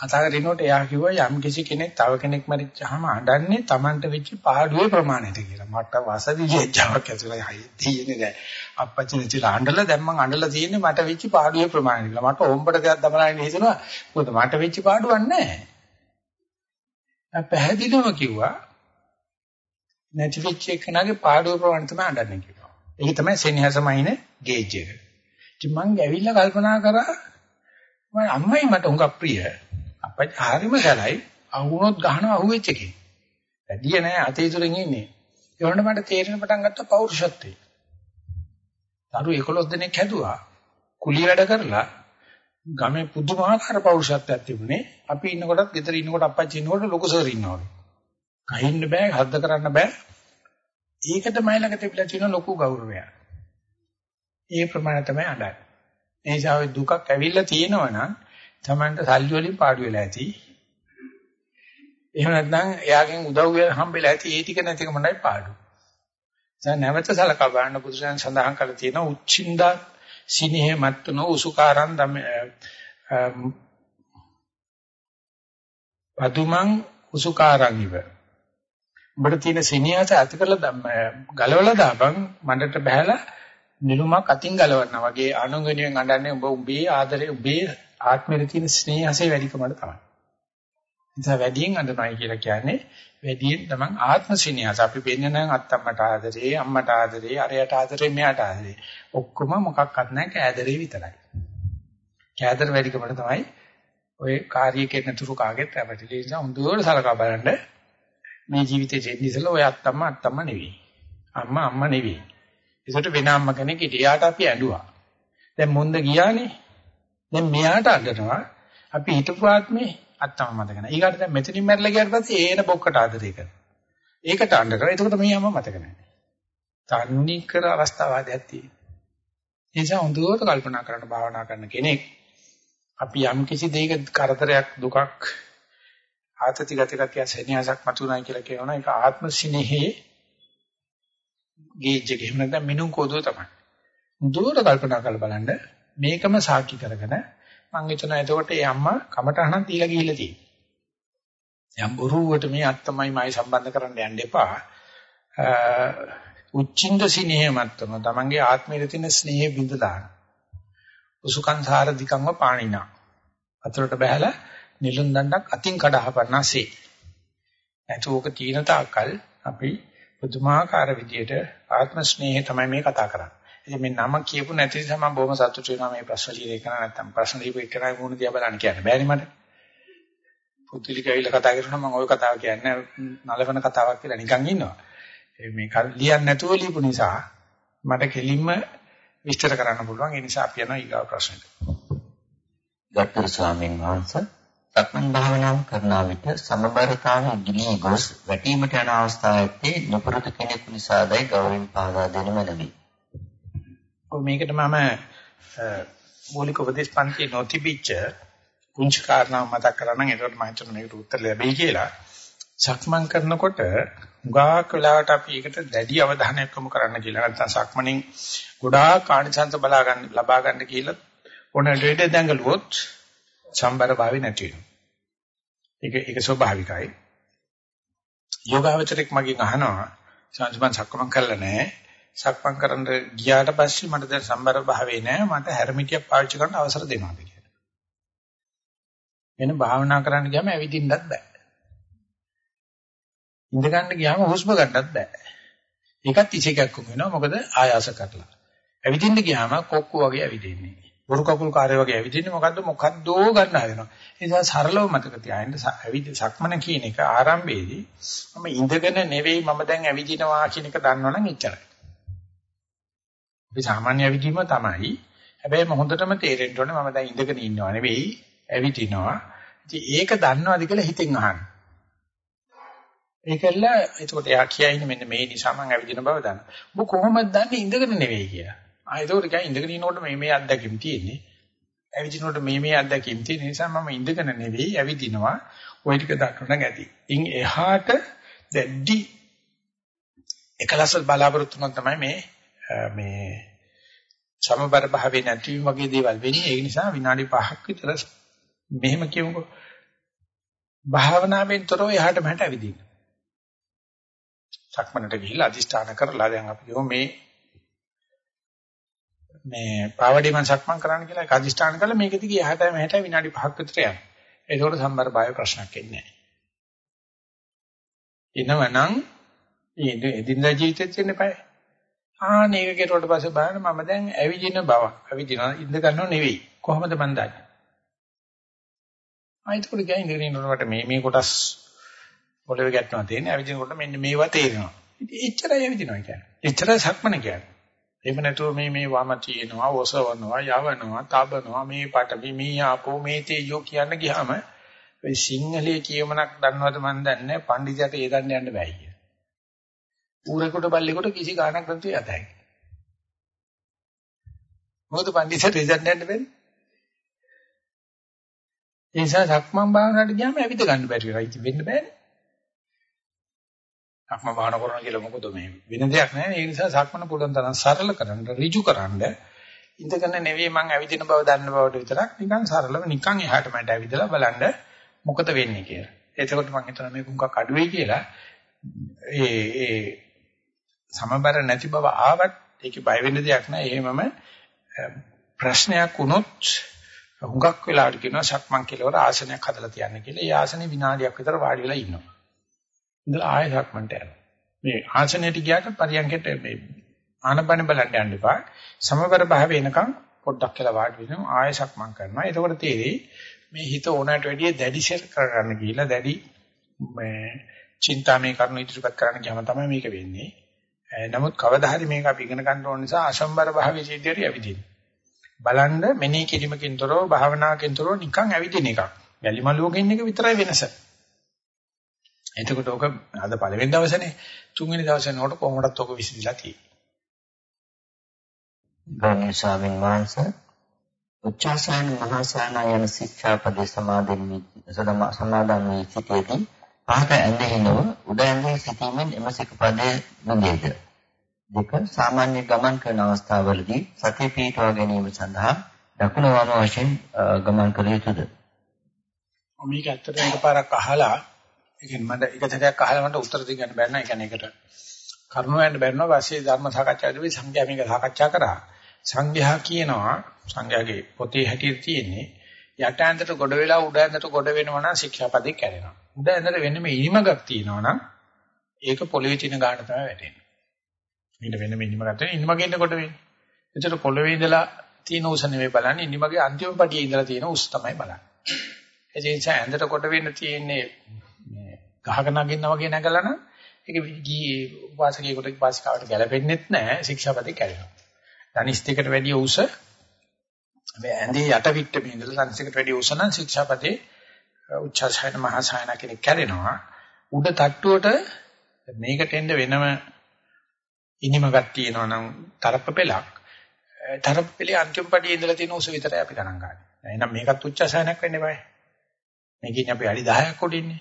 Speaker 1: කතා කරනකොට එයා කිව්වා යම් කිසි කෙනෙක් තව කෙනෙක් මරිච්චාම අඬන්නේ Tamanට වෙච්ච පාඩුවේ ප්‍රමාණයට කියලා. මට වසවිජේජාවක් ඇතුළේ හයි තියෙන්නේ නැහැ. අප්පච්චි නැතිලා අඬලා දැන් මං අඬලා තියෙන්නේ මට වෙච්ච පාඩුවේ ප්‍රමාණය කියලා. මට ඕම්බට දෙයක් දමලා හිතෙනවා. මොකද මට වෙච්ච පාඩුවක් නැහැ. මම පැහැදිලිවම කිව්වා නැති වෙච්ච එකනගේ පාඩුවේ ප්‍රමාණය තමයි අඬන්නේ කියලා. ඒක තමයි සෙනෙහසමයින ගේජ් එක. ඉතින් මං ඇවිල්ලා කල්පනා කරා මම අම්මයි මට උඟක් ප්‍රිය. අපච්චි හරිම සැලයි. අහුනොත් ගහනවා අහුවෙච්ච එකේ. වැඩිය නෑ අතේ තුලින් ඉන්නේ. ඒ වුණාට මට තේරෙන පටන් ගත්ත පෞරුෂත්වය. දරු 11 දෙනෙක් හැදුවා. කුලිය වැඩ කරලා ගමේ පුදුමාකාර පෞරුෂත්වයක් තිබුණේ. අපි ඉන්නකොටත් ගෙදර ඉන්නකොට අපච්චි ඉන්නකොට ලොකු සර් ඉන්නවා වගේ. කහින්න බෑ, හද්ද කරන්න බෑ. ඒකට මයි ළඟ තිබිලා තියෙන ලොකු ගෞරවයක්. ඒ ප්‍රමාණය තමයි අඩයි. ඒ නිසා ඔය දුකක් ඇවිල්ලා තියෙනවා නම් Tamanට සල්ලි වලින් පාඩු වෙලා ඇති. එහෙම නැත්නම් එයාගෙන් උදව් හම්බෙලා ඇති ඒ ටික නැතිකමයි පාඩු. දැන් නැවත සලකා බලන්න බුදුසසුන් සඳහන් කරලා තියෙනවා උච්චින්දා සිනහේ මත්තුන උසුකාරන් දම පදුමන් උසුකාරන් ඉව උඹට තියෙන සිනියස ඇති කරලා ගලවලා දාපන් මඩට බහැලා නිලුමක් අතින් ගලවනවා වගේ අනුගණියෙන් අඬන්නේ උඹ උඹේ ආදරේ උඹේ ආත්මෙට තියෙන ස්නේහසේ වැඩිකමඩ තමයි. නිසා වැඩියෙන් අඬනයි කියලා කියන්නේ වැඩියෙන් තමන් ආත්ම ස්නේහස අපි වෙන්නේ නම් අත්තම්මට ආදරේ අම්මට ආදරේ අරයට ආදරේ මෙයාට ආදරේ ඔක්කොම මොකක්වත් නැහැ කෑදරේ විතරයි. කෑදර වැඩිකමඩ තමයි ඔය කාර්යය කෙරෙන තුරු කාගෙත් රැවටිලි නිසා හොඳට සලකා බලන්න මේ ජීවිතේ දෙන්න ඉස්සලා ඔය අත්තම්ම අත්තම්ම නෙවෙයි. අම්මා අම්මා නෙවෙයි. ඒකට වෙන අම්මා කෙනෙක් ඉතියාට අපි ඇඬුවා. දැන් මොන්ද ගියානේ. දැන් මෙයාට අඬනවා. අපි හිතපු ආත්මේ අත්තම්ම මතක නැහැ. ඊගාට දැන් මෙතනින් මැරලා ගියාට පස්සේ ඒන බොක්කට ආදරේ කරනවා. ඒකට අඬනවා. එතකොට මේ අම්මා මතක නැහැ. තන්නේ කර අවස්ථාවාදයක් තියෙනවා. ඒ නිසා හොඳට කල්පනා කරන්න භාවනා කරන කෙනෙක් අපි යම් කිසි දෙයක කරදරයක් දුකක් ආතති ගත ගතිය සෙනෙහසක් මතුනායි කියලා කියනවා ඒක ආත්ම සිනෙහි ගේජ් එක එහෙම නැත්නම් මිනුම් කෝදුව තමයි. දුරට කල්පනා කරලා බලන්න මේකම සාක්ෂි කරගෙන මම හිතනවා එතකොට ඒ අම්මා කමටහනක් දීලා ගිහිල්ලා තියෙනවා. යම් බොරුවට මේ අත්තමයි මයි සම්බන්ධ කරන්න යන්න එපා. උච්චින්ද සිනේහ මත්තම තමන්ගේ ආත්මයේ තියෙන ස්නේහය බිඳ දාන. උසුකං සාර දිකංව පාණිනා. අතරට බහැලා නිලුම් දණ්ඩක් අතින් කඩහපන්නාසේ. නැතුවක තීන තාකල් අපි පුදුමාකාර විදියට ආත්ම ස්නේහය තමයි මේ කතා කරන්නේ. ඉතින් මේ නම කියපු නැති නිසා මම බොහොම සතුටු වෙනවා මේ ප්‍රශ්න ලියන එක නැත්තම් ප්‍රශ්න ලියපු එක නයි මොන දිහා බලන්න කියන්න බෑනේ මට. පුදුලික ඇවිල්ලා කතා කරනවා මම ওই කතාව කියන්නේ නලවන කතාවක් කියලා නිකන් ඉන්නවා. මේ ලියන්න නැතුව ලියපු නිසා මට කෙලින්ම විස්තර කරන්න පුළුවන්. ඒ නිසා අපි යනවා ඊගාව ප්‍රශ්නෙට.
Speaker 2: ගත්තර ස්වාමීන් වහන්සේ සක්මන් භාවනාව කරන විට සමබරතාවය ගිලී ගොස් වැටීමට යන අවස්ථාවේදී නොපුරුදු කෙනෙකු නිසාදයි ගෞරවයෙන් පාදා දෙනු මැනවි.
Speaker 1: මේකට මම මූලික උපදේශ පන්ති නොතිබිච්ච පුංචි කාරණා මතක් කරා නම් ඒකට මම හිතනවා මේකට උත්තර ලැබෙයි කියලා. සක්මන් කරනකොට ගාක් වෙලාවට අපි ඒකට දැඩි අවධානයක් යොමු කරන්න කියලා නැත්නම් සක්මණෙන් ගොඩාක් කාණිසංශ බලා ගන්න ලබා ගන්න කියලා ඕන දෙයට දඟලුවොත් සම්බර භාවි නැති වෙනවා. ඒක ඒක ස්වභාවිකයි. යෝගාවචරයක් මගෙන් අහනවා සංස්මන් සක්මන් කළා නෑ. සක්මන් කරන්න ගියාට පස්සේ මට දැන් සම්බර භාවේ නෑ. මට හැරමිටියක් පාවිච්චි කරන්න අවසර දෙනවාද කියලා. එන භාවනා කරන්න ගියාම ඇවිදින්නත් බෑ. ඉඳ ගන්න ගියාම හුස්ම ගන්නත් බෑ. ඒකත් ඉසේකක් වෙනවා මොකද ආයාස කරලා. ඇවිදින්න ගියාම කොක්කු වගේ ඇවිදින්නේ. බොරු කකුල් කාර්ය වගේ ඇවිදින්නේ මොකද්ද මොකද්දෝ ගන්න හදනවා. ඒ නිසා සරලව මතක තියාගන්න ඇවිද සක්මන කියන එක ආරම්භයේදී මම ඉඳගෙන නෙවෙයි මම දැන් ඇවිදිනවා කියන එක දන්නවනම් එච්චරයි. අපි සාමාන්‍ය ඇවිදීම තමයි. හැබැයි මම හොඳටම තේරෙන්න ඕනේ මම දැන් ඉඳගෙන ඉන්නවා නෙවෙයි ඇවිදිනවා. ඉතින් ඒක දන්නවද කියලා හිතෙන් අහන්න. ඒකල්ල එතකොට එයා කියයිනේ මෙන්න මේ නිසා මම ඇවිදින බව දන්නවා. ඔබ කොහොමද දන්නේ ඉඳගෙන නෙවෙයි කියලා? ආ ඒකට කියයි ඉඳගෙන ඉනකොට මේ මේ අත්දැකීම් තියෙන්නේ. ඇවිදිනකොට මේ මේ අත්දැකීම් තියෙන නිසා මම ඉඳගෙන නෙවෙයි ඇවිදිනවා. ওই ටික දක්වන්න ඇති. ඉන් එහාට දැඩි එකලස බලාපොරොත්තු වෙන තමයි මේ මේ සමබර භාවයේ නැතිවීම වගේ දේවල් වෙන්නේ. ඒ නිසා විනාඩි 5ක් විතර මෙහෙම කියමුකෝ. භාවනාවෙන් තොරව එහාට මෙහාට ඇවිදින්න. සක්මනට ගිහිල්ලා අදිස්ථාන කරලා දැන් අපි මේ මේ පාවඩි මං සක්මන් කරන්න කියලා ඒක අදිස්ථාන කරලා මේක දිගේ එහාට මෙහාට විනාඩි 5ක් විතර යනවා. ඒකෝට සම්බර බය ප්‍රශ්නයක් එන්නේ නැහැ. එනවනම් මේ එදිනදා ජීවිතෙත් ඉන්න eBay. ආන ඒක කෙරුවට පස්සේ බලන්න මම දැන් ඇවිදින බව. ඇවිදිනවා ඉඳ ගන්නව නෙවෙයි. කොහොමද මන් දන්නේ? ආයිතකොට ගියා ඉඳගෙන ඉන්නකොට මේ මේ කොටස් පොළවේ ගැටෙනවා තියෙන්නේ. ඇවිදිනකොට මෙන්න මේවා තේරෙනවා. ඉතින් එච්චරයි ඇවිදිනවා කියන්නේ. එච්චරයි සක්මන කියන්නේ. එහෙම නැතුව මේ මේ වම තියෙනවා, ඔසවනවා, යවනවා, තබනවා, මේ පටවි, මේ ආපෝ, මේ තේජෝ කියන්න ගියාම ඔය සිංහලයේ කියමනක් දන්නවද මන් දන්නේ නැහැ. පඬිජට ඒ දන්න යන්න බෑ කිය. ඌරෙකුට බල්ලෙකුට කිසි ගාණක් නැතුව යතයි. මොකද පඬිජට ඒ දන්න යන්න බැරි. ඒ නිසා සක්මන් භාවනාවට ගියාම ඇවිද ගන්න බැරි වෙනවා. ඉතින් වෙන්න බෑනේ. සක්මන් භාවනා කරනවා කියලා මොකද මේ වෙන දෙයක් නැහැ. ඒ නිසා සක්මන පුළුවන් තරම් සරල කරන්න, ඍජු කරන්න ඉඳගෙන නෙවෙයි මං ඇවිදින බව දන්න බවට විතරක් නිකන් සරලව නිකන් එහාට මට ඇවිදලා බලන්න මොකද වෙන්නේ කියලා. එතකොට මං හිතනවා මේක උංගක් අඩු වෙයි කියලා. ඒ ඒ සමබර නැති බව ආවත් ඒකේ බය වෙන්න දෙයක් නැහැ. එහෙමම ප්‍රශ්නයක් වුණොත් හුඟක් වෙලාවට කියනවා සක්මන් කෙලවර ආසනයක් හදලා තියන්න කියලා. ඒ ආසනේ විනාඩියක් විතර වාඩි වෙලා ඉන්නවා. ඉඳලා ආයෙ සක්මන්ට යනවා. මේ ආසනයට ගියාට පරියන්කෙට මේ ආනපන බලන්න යන්න එපා. සමබර භාවය එනකන් පොඩ්ඩක් කියලා වාඩි වෙනවා ආයෙ සක්මන් කරනවා. එතකොට තේරෙයි මේ හිත ඕනෑමට වැඩිය දැඩිශර කරගන්න ගිහිලා දැඩි මේ චින්තාමේ කරුණු ඉදිරිපත් කරන්න ගියාම තමයි මේක වෙන්නේ. නමුත් කවදා හරි මේක අපි ඉගෙන ගන්න ඕන නිසා අසම්බර භාවයේ සිද්ධියට ඇවිදින්න. බලන්න මෙනෙහි කිරීමකින් තොරව භාවනාවකින් තොරව නිකන් ඇවිදින එකක්. වැලිමලුවක ඉන්න එක විතරයි වෙනස. එතකොට ඔක අද පළවෙනි දවසනේ තුන්වෙනි දවසේ නෝට කොහොමදත් ඔක විසඳිලා තියෙන්නේ.
Speaker 2: ගෞරවනීය ස්වාමීන් වහන්සේ උච්චාසන මහාසන යන ශික්ෂාපදේ සමාදන් වී සමාදන් වී සිටියේදී පහත ඇඳෙහිනව උඩ ඇඳෙහි සිටීමෙන් එම සිකපදේ නොදේද. දෙක සාමාන්‍ය ගමන් කරන අවස්ථාවලදී සතිය පිටවා ගැනීම සඳහා දකුණු වම වශයෙන් ගමන් කළ යුතුද?
Speaker 1: මේක ඇත්තටම එකපාරක් අහලා ඒ කියන්නේ මට එක සැරයක් අහලා මට උත්තර දෙන්න බැරි නෑ. ඒ කියන්නේ ඒකට කරුණු වෙන්න බැරිනවා. වාසිය ධර්ම සාකච්ඡාවේදී සංඝයා මේක සාකච්ඡා කරා. සංඝයා කියනවා සංඝයාගේ පොතේ හැටියට තියෙන්නේ යට ඇඳට ගොඩ වෙලා උඩ ඇඳට ගොඩ වෙනවා නම් ශික්ෂාපදේ කැඩෙනවා. උඩ ඇඳට වෙන්නේ මේ ඉනිමගක් තියෙනවා නම් ඒක පොළවේ තියෙන ගාන තමයි වැටෙන්නේ. ඊට වෙන මිනිමකට ඉනිමගෙන් කොට වෙන්නේ. එතකොට පොළවේ ඉඳලා තියෙන උස නෙවෙයි බලන්නේ ඉනිමගේ අන්තිම පඩියේ ඉඳලා තියෙන උස තමයි බලන්නේ. ඒ නිසා ඇඳට කොට වෙන්න තියෙන්නේ මේ ගහක නගින්න වගේ නැගලා නම් ඒක ගිහි වාසකයෙකුට වාසිකාවට ගැලපෙන්නේ නැහැ ශික්ෂාපදේ කැඩෙනවා. ධනිස් දෙකට වැඩිය උස මේ ඇඳේ යට පිට මේ ඉඳලා ධනිස් දෙකට වැඩිය උස නම් ශික්ෂාපදේ උච්චාසයන මහසයන කෙනෙක් කැඩෙනවා. උඩ තට්ටුවට මේකට එන්න වෙනම ඉනිමගක් තියෙනවා නම් තරප පෙලක් තරප පෙලේ අන්තිම පඩියේ ඉඳලා තියෙන උස විතරයි අපි ගණන් ගන්න. එහෙනම් මේකත් උච්චාසයනක් වෙන්න eBay. මේකෙන් අපි අඩි 10ක් උඩින්නේ.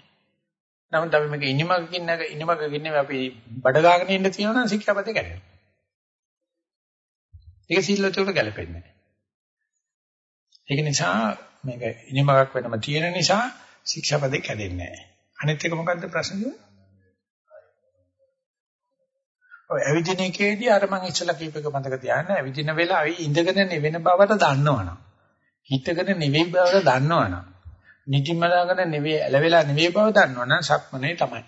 Speaker 1: නමුත් අපි මේක ඉනිමගකින් නැග ඉනිමගකින් නෙවෙයි අපි බඩ ගාගෙන ඉන්න තියෙනවා නම් ශික්ෂාපදේ කැඩෙනවා. ඒක සීලවතට ගැලපෙන්නේ නැහැ. ඒක නිසා මේක ඉනිමගක් වෙනම තියෙන නිසා ශික්ෂාපදේ කැඩෙන්නේ නැහැ. අනිත් එක මොකද්ද ප්‍රශ්නේ? ඔය ඇවිදින එකේදී අර මං ඉස්සලා කීපක මතක තියාගන්න ඇවිදින වෙලාවේ ඉඳගෙන නෙවෙන බවට දන්නවනම් හිතගෙන නෙවෙයි බවට දන්නවනම් නිදිමලාගෙන නෙවෙයි ඇලවෙලා නෙවෙයි බව දන්නවනම් සක්මනේ තමයි.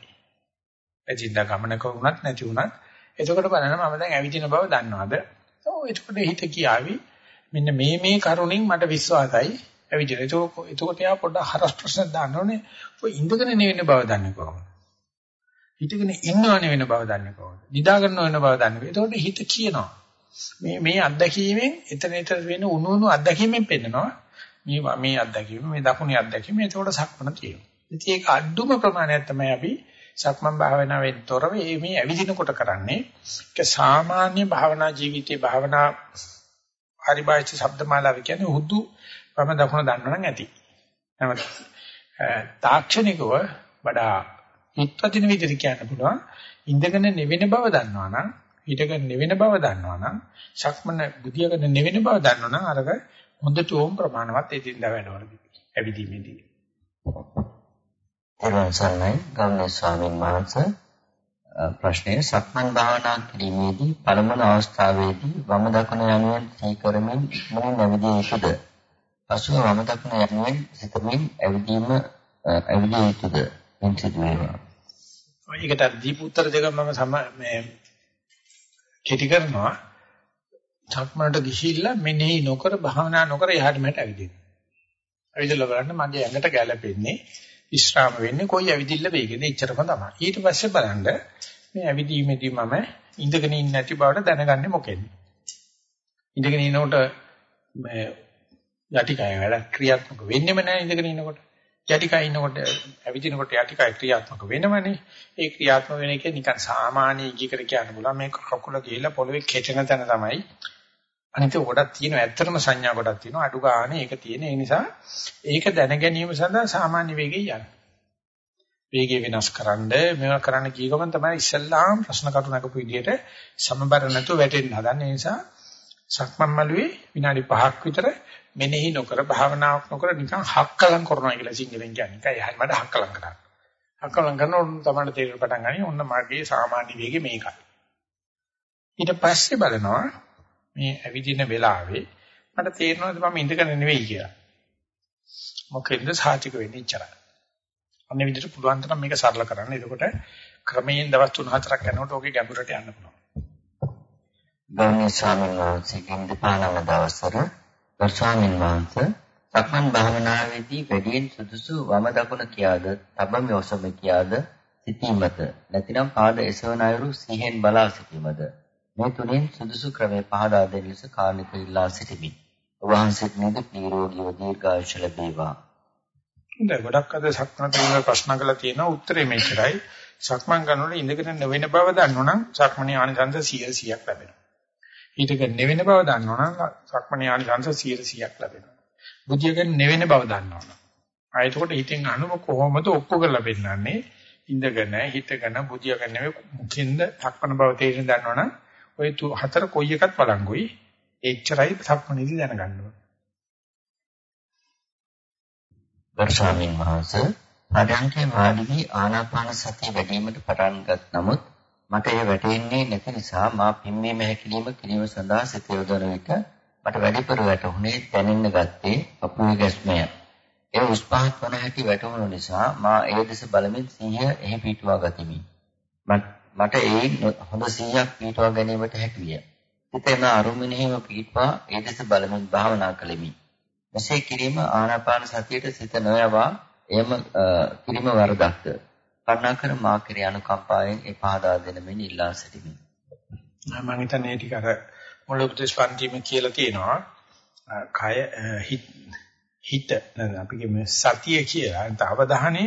Speaker 1: එදින්දා ගමනක වුණත් නැති වුණත් එතකොට බලන්න මම දැන් ඇවිදින බව දන්නවද? ඔව් එතකොට හිත කියාවි මෙන්න මේ මේ කරුණින් මට විශ්වාසයි ඇවිදින. එතකොට එයා පොඩ්ඩක් හරස් ප්‍රශ්න දාන්න ඕනේ. ඔය ඉඳගෙන නෙවෙන්න බව දන්නේ කොහොමද? හිතගෙන ඉන්නවනේ වෙන බව දන්නේ කොහොමද? නිදා ගන්නව වෙන බව දන්නේ. එතකොට හිත කියනවා. මේ මේ අත්දැකීමෙන් එතන එතන වෙන උණු උණු අත්දැකීමෙන් පෙන්නනවා. මේ මේ අත්දැකීම මේ දකුණේ අත්දැකීම එතකොට සක්මන තියෙනවා. ඉතින් ඒක අඩුම ප්‍රමාණයක් තමයි අපි සක්මන් භාවනාවෙන් තොරව මේ ඇවිදිනකොට කරන්නේ. ඒක සාමාන්‍ය භාවනා ජීවිතේ භාවනා පරිභාෂිත શબ્දමාලාව කියන්නේ හුදු වම දකුණ දන්නවනම් ඇති. නමුත් තාක්ෂණිකව වඩා හිතවදින විදිහට කියන්න පුළුවන් ඉඳගෙන නෙවෙන බව දන්නවනම් හිටගෙන නෙවෙන බව දන්නවනම් ශක්මන බුදියාගෙන නෙවෙන බව දන්නවනම් අරක හොඳට ඕම් ප්‍රමාණවත් එදින්දා වැඩවලදී ඇවිදීමේදී
Speaker 2: එරන්සල්යි ගෞරවනීය ස්වාමීන් වහන්සේ ප්‍රශ්නය සක්මන් භාවනා කිරීමේදී පළමුව අවස්ථාවේදී වම දකුණ යනුවෙන් සීකරමින් ඉක්මනින් නැවිදිය යුතුද? පසුව වම දකුණ යනුවෙන් සිතමින් ඇවිදීම ඇවිදිය යුතුද? මෙන් සිදුවේවා.
Speaker 1: ඒකට දීපු උත්තර දෙක මම සම මේ කෙටි කරනවා. සක්මනට ගිහිල්ලා මෙනෙහි නොකර භාවනා නොකර එහාට මෙහාට ඇවිදින්න. ඇවිදලා බලන්න මගේ ඇඟට ගැළපෙන්නේ විශ්‍රාම වෙන්නේ කොයි ඇවිදිල්ල වේගෙද එච්චරම තමයි. ඊට පස්සේ බලන්න මේ ඇවිදීමේදී මම ඉඳගෙන ඉන්නේ නැති බවට දැනගන්නේ මොකෙන්ද? ඉඳගෙන ඉනකොට මේ යටිකය වැඩ ක්‍රියාත්මක වෙන්නෙම නැහැ ඉඳගෙන ඉනකොට. යටිකය ඉනකොට ඇවිදිනකොට යටිකය ක්‍රියාත්මක වෙනවනේ. ඒ ක්‍රියාත්මක වෙන එක නිකන් සාමාන්‍ය ඉගිකර කියන්න බුණා මේ කකුල ගිහලා පොළවේ කෙටෙන තැන තමයි. අනිත් ගොඩක් තියෙනවා ඇත්තටම සංඥා ගොඩක් තියෙනවා අඩු ගානේ ඒක තියෙන. ඒ නිසා ඒක දැන ගැනීම සඳහා සාමාන්‍ය වේගයෙන් යන්න. වේගය වෙනස්කරනද මේවා කරන්න කී ගමන් තමයි ඉස්සල්ලාම් ප්‍රශ්න කටුනකපු විදියට සමබර නැතුව වැටෙන්න හදන්නේ. ඒ නිසා සක්මන් මළුවේ විනාඩි 5ක් විතර මෙනෙහි නොකර භාවනාවක් නොකර නිකන් හක්කලම් කරනවා කියලා සිංහලෙන් කියන්නේ. ඒකයි මට හක්කලම් කරන්නේ. හක්කලම් කරනකොට තමයි තේරෙන්න පටන් ගන්නේ ඔන්න මගේ සාමාන්‍ය වේගය මේකයි. ඊට පස්සේ බලනවා මේ ඇවිදින වෙලාවේ මට තේරෙනවද මම ඉඳගෙන නෙවෙයි කියලා. මොකෙන්ද සාතික වෙන්නේ ඉච්චරයි. අන්න විදිහට පුළුවන් තරම් මේක සරල කරන්න. එතකොට ක්‍රමයෙන් දවස් 3-4ක් යනකොට ඔගේ ගැඹුරට යන්න පුළුවන්.
Speaker 2: ගෞරවනීය ස්වාමීන් වහන්සේගෙන් දෙපාරම දවසට ස්වාමීන් වහන්සේ සක්මන් භාවනාවේදී වැඩියෙන් සුදුසු වම දකුණ කියාද, තබම ඔසම කියාද සිටීමද නැතිනම් පාද එසවන අයුරු සිහින් බලා සිටීමද මේ තුනෙන් සුදුසු ක්‍රමේ පහදා දෙන ලෙස කාර්නික ඉල්ලා සිටිමි. වහන්සේට නිදුක් නිරෝගීව දීර්ඝායුෂ ලැබේවා.
Speaker 1: හොඳයි ගොඩක් අද සක්මන් පිළිබඳ ප්‍රශ්න කළා තියෙනවා උත්තරේ මෙච්චරයි. සක්මන් කරනකොට ඉඳගෙන නොවන බව දන්නවනම් සක්මණේ ආනිසංස 100ක් ලැබෙනවා. ඊටක නෙවෙන බව දන්නවනම් සක්මණේ ආනිසංස 100ක් ලැබෙනවා. බුද්ධියක නෙවෙන බව දන්නවනම්. ආ එතකොට හිතෙන් අනුම කොහොමද ඔප්පු කරලා පෙන්නන්නේ? ඉඳගෙන හිතගෙන බුද්ධියක නෙවෙයි මුකින්ද සක්මන බව තේරෙන දන්නවනම් ඔය හතර කොයි එකත් බලංගුයි. එච්චරයි සක්මණේදී දැනගන්න ඕනේ.
Speaker 2: ගර්ශාමින් වහන්සේ පරයන්කේ වාඩි වී ආනාපාන සතිය වැඩිවීමට පටන් ගත් නමුත් මට එය වැටෙන්නේ නැති නිසා මා පිම්මීම හැකිලිම කිරීම සඳහා සිත යොදවන විට මට වැඩිපුර වැටුනේ දැනෙන්න ගත්තේ අපුවේ ගැස්මය. එය උස් පහත් වන හැටි වැටහුණු නිසා මා ඒ දෙස බලමින් සිහිය එහි පිටුවා ගතිමි. මට ඒ හොඳ සිහියක් පිටුවා ගැනීමට හැකිය. සිතේම අරුමිනෙහිම පිටවා ඒ දෙස බලමින් භාවනා කළෙමි. මෙසේ කිරීම ආනාපාන සතියට සිත නොයවා එයම කිරීම වරදක්ද? කරුණාකර මා කෙරේ අනුකම්පාවෙන් ඒ පහදා දෙන මෙන් ඉල්ලා සිටිමි.
Speaker 1: මම හිතන්නේ ටික අර මොළොප්ටස් පන්තිම කියලා තියෙනවා. කය හිත අපි කියමු සතිය කියලා. නැත්නම් අවධානය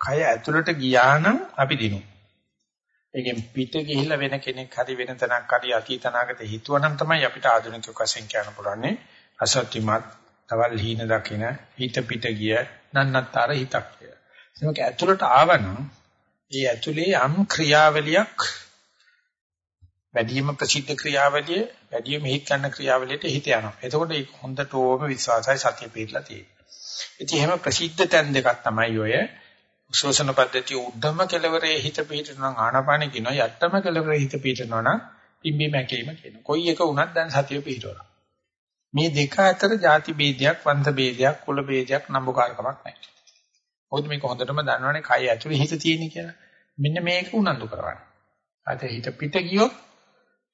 Speaker 1: කය ඇතුළට ගියා නම් අපි දිනු. ඒකෙන් පිට ගිහිල්ලා වෙන කෙනෙක් හරි වෙන තැනක් හරි අතීතනාගත හිතුවනම් තමයි අපිට ආධුනික වශයෙන් කියන්න පුළුවන් අසත්‍යමත් තවල් හීන දකින හිත පිට ගිය නන්නතර හිතක් කියලා. ඒක ඇතුළට ආවනම් ඒ ඇතුලේ යම් ක්‍රියාවලියක් වැඩිම ප්‍රසිද්ධ ක්‍රියාවලිය වැඩිම හිත ගන්න ක්‍රියාවලියට හිත යනවා. එතකොට ඒක හොඳට ඕම විශ්වාසයි සතිය පිළිලා තියෙනවා. ඉතින් එහෙම ප්‍රසිද්ධ තැන් දෙකක් තමයි ඔය උසෝසන පද්ධතිය උද්දම කෙලවරේ හිත පිටනවා ආනාපාන කියනවා යට්ටම කෙලවරේ හිත පිටනවා නම් පිම්බි මැකීම කියනවා. කොයි එක වුණත් දැන් සතිය පිටවනවා. මේ දෙක අතර ಜಾති ભેදයක්, වංශ ભેදයක්, කුල ભેදයක්, නම්බුකාරකමක් නැහැ. මොකද මේක හොඳටම දන්නවනේ කය ඇතුලේ හිත තියෙන කියලා. මෙන්න මේක උනන්දු කරවන්න. අද හිත පිට ගියොත්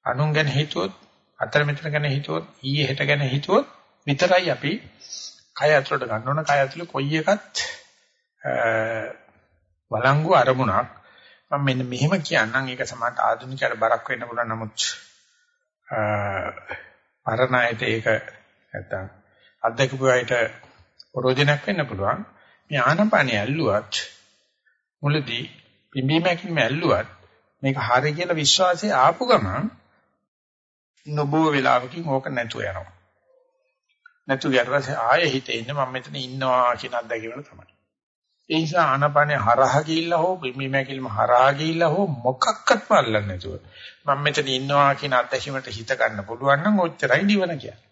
Speaker 1: අනුන් ගැන හිතුවොත් අතර මෙතන ගැන හිතුවොත් ඊයේ හෙට ගැන හිතුවොත් විතරයි අපි කය ඇතුලට ගන්න ඕන. කය ඇතුලේ කොයි එකත් වළංගු අරමුණක් මම මෙන්න මෙහෙම කියන්නම් ඒක සමහරට ආධුනිකයට බරක් වෙන්න පුළුවන් නමුත් පරණයට ඒක නැත්තම් අත්දකපු අයට ප්‍රෝජනක් වෙන්න පුළුවන් මේ ආනපානිය ඇල්ලුවත් මුලදී පිම්බීමකින් ඇල්ලුවත් මේක හරි කියලා විශ්වාසය ආපු ගමන් නොබෝ වෙලාවකින් ඕක නැතුව යනවා නැතු ඊට පස්සේ ආයෙ හිතෙන්නේ මම මෙතන ඉන්නවා කියන අත්දැකීම තමයි ඒ නිසා ආනපනේ හරහා ගිහිල්ලා හෝ බිම්බීම ඇකිලිම හරහා ගිහිල්ලා හෝ මොකක්වත්ම අල්ලන්නේ නැතුව මම මෙතන ඉන්නවා කියන අත්දැකීමට හිත ගන්න පුළුවන් නම් ඔච්චරයි නිවන කියන්නේ.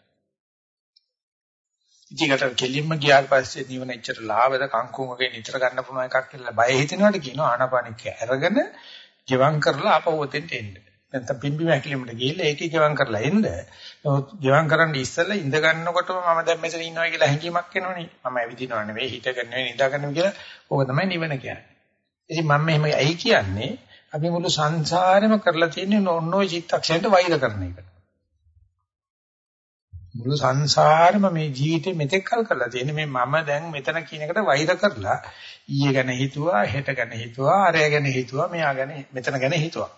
Speaker 1: ඉතිකට කෙලින්ම ගියාට පස්සේ නිවන එච්චර ලාභද කංකුම වගේ නිතර ගන්න පුළුවන් එකක් කියලා බය හිතෙනවට කියනවා ආනපනේ අරගෙන ජීවම් කරලා ආපහු ඔතෙන්ට එන්න. නැත්නම් පිම්බිම ඇකිලිමට ගිහිල්ලා ඒකේ ගෙවම් කරලා එන්න. නමුත් ගෙවම් කරන්න ඉස්සෙල්ලා ඉඳ ගන්නකොටම මම දැන් මෙතන ඉන්නවා කියලා හැඟීමක් එනවනේ. මම ඇවිදිනව නෙවෙයි හිටගෙන නෙවෙයි නිදාගන්න කියලා. ඕක තමයි නිවන කියන්නේ. ඉතින් මම මෙහෙම ඇයි කියන්නේ? අපි මුළු සංසාරෙම කරලා තියෙන්නේ නොන්නෝ චිත්තක්ෂණයට වෛර කරන එක. මුළු සංසාරෙම මේ ජීවිතේ මෙතෙක් කල් කරලා තියෙන්නේ මේ මම දැන් මෙතන කියන එකට වෛර කරලා ඊයේ ගැන හිතුවා හෙට ගැන හිතුවා අරය ගැන හිතුවා මෙයා ගැන මෙතන ගැන හිතුවා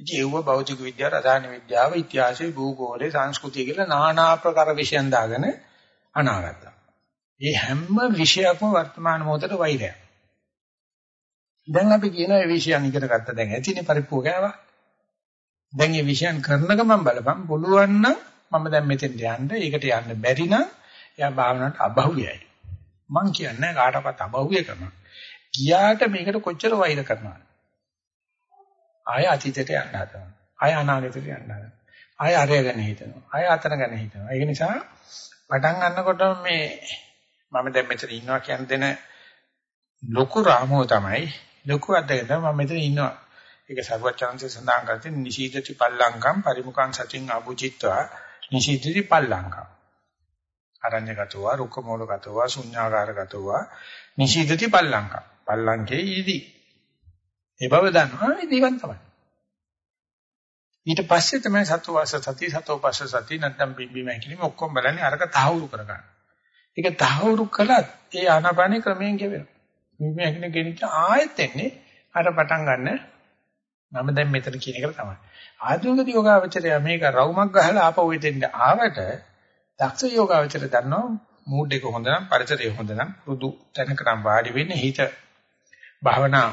Speaker 1: ඉතින් ඒව භෞතික විද්‍යාව, රසායන විද්‍යාව, ඉතිහාසය, භූගෝලය, සංස්කෘතිය කියලා নানা ආකාර විෂයන් දාගෙන අනාගතා. මේ හැම විෂයක්ම වර්තමාන මොහොතේ වෛරයක්. දැන් අපි කියන මේ විෂයන් ඉගෙන ගත්ත දැන් ඇතිනේ පරිප්පුව දැන් මේ විෂයන් කරන ගමන් බලපන් පුළුවන් නම් මම දැන් මෙතෙන්ට යන්න ඒකට යන්න බැරි නම් එයා භාවනාවට අබහුවයයි. මං කියන්නේ කාටවත් අබහුවේ කරන. ගියාට මේකට කොච්චර වෛර කරනවද? ආය අතීතයට යන්න හදනවා. ආය අනාගතයට යන්න හදනවා. ආය අරය ගැන හිතනවා. ආය අතන ගැන හිතනවා. ඒක නිසා පටන් ගන්නකොට මේ මම දැන් මෙතන ඉන්නවා කියන දෙන ලොකු රාමෝ තමයි ලොකු අධ්‍යයන මම මෙතන ඉන්නවා. ඒක සර්වචාන්සේ සඳහන් කරන්නේ නිශීදති පල්ලංකම් පරිමුඛං සතින් අබුචිත්වා නිශීදති පල්ලංකම්. අරඤ්‍යගතව රුක්ක මූලගතව ශුන්‍යාකාරගතව නිශීදති පල්ලංකම්. පල්ලංකේ ඉදී ඒ බව දන්නවා මේ දිවන් තමයි. ඊට පස්සේ තමයි සතු වාස සති සතෝ පස්ස සති නැත්නම් බිම්බි මැකිලිම ඔක්කොම බලන්නේ අරක තහවුරු කරගන්න. ඒක තහවුරු කළත් ඒ ආනාපානේ ක්‍රමයෙන් ගෙවෙනවා. බිම්බි මැකිලිම ගෙනිච්ච ආයෙත් එන්නේ අර පටන් ගන්න මම දැන් මෙතන කියන එක තමයි. ආධුනික යෝගාවචරය මේක රවුමක් ගහලා ආපහු එතෙන්ට ආවට දක්ෂ යෝගාවචරය දන්නවා මූඩ් එක හොඳ නම් පරිසරය හොඳ නම් රුදු තැනකට වාඩි වෙන්නේ හිත භාවනා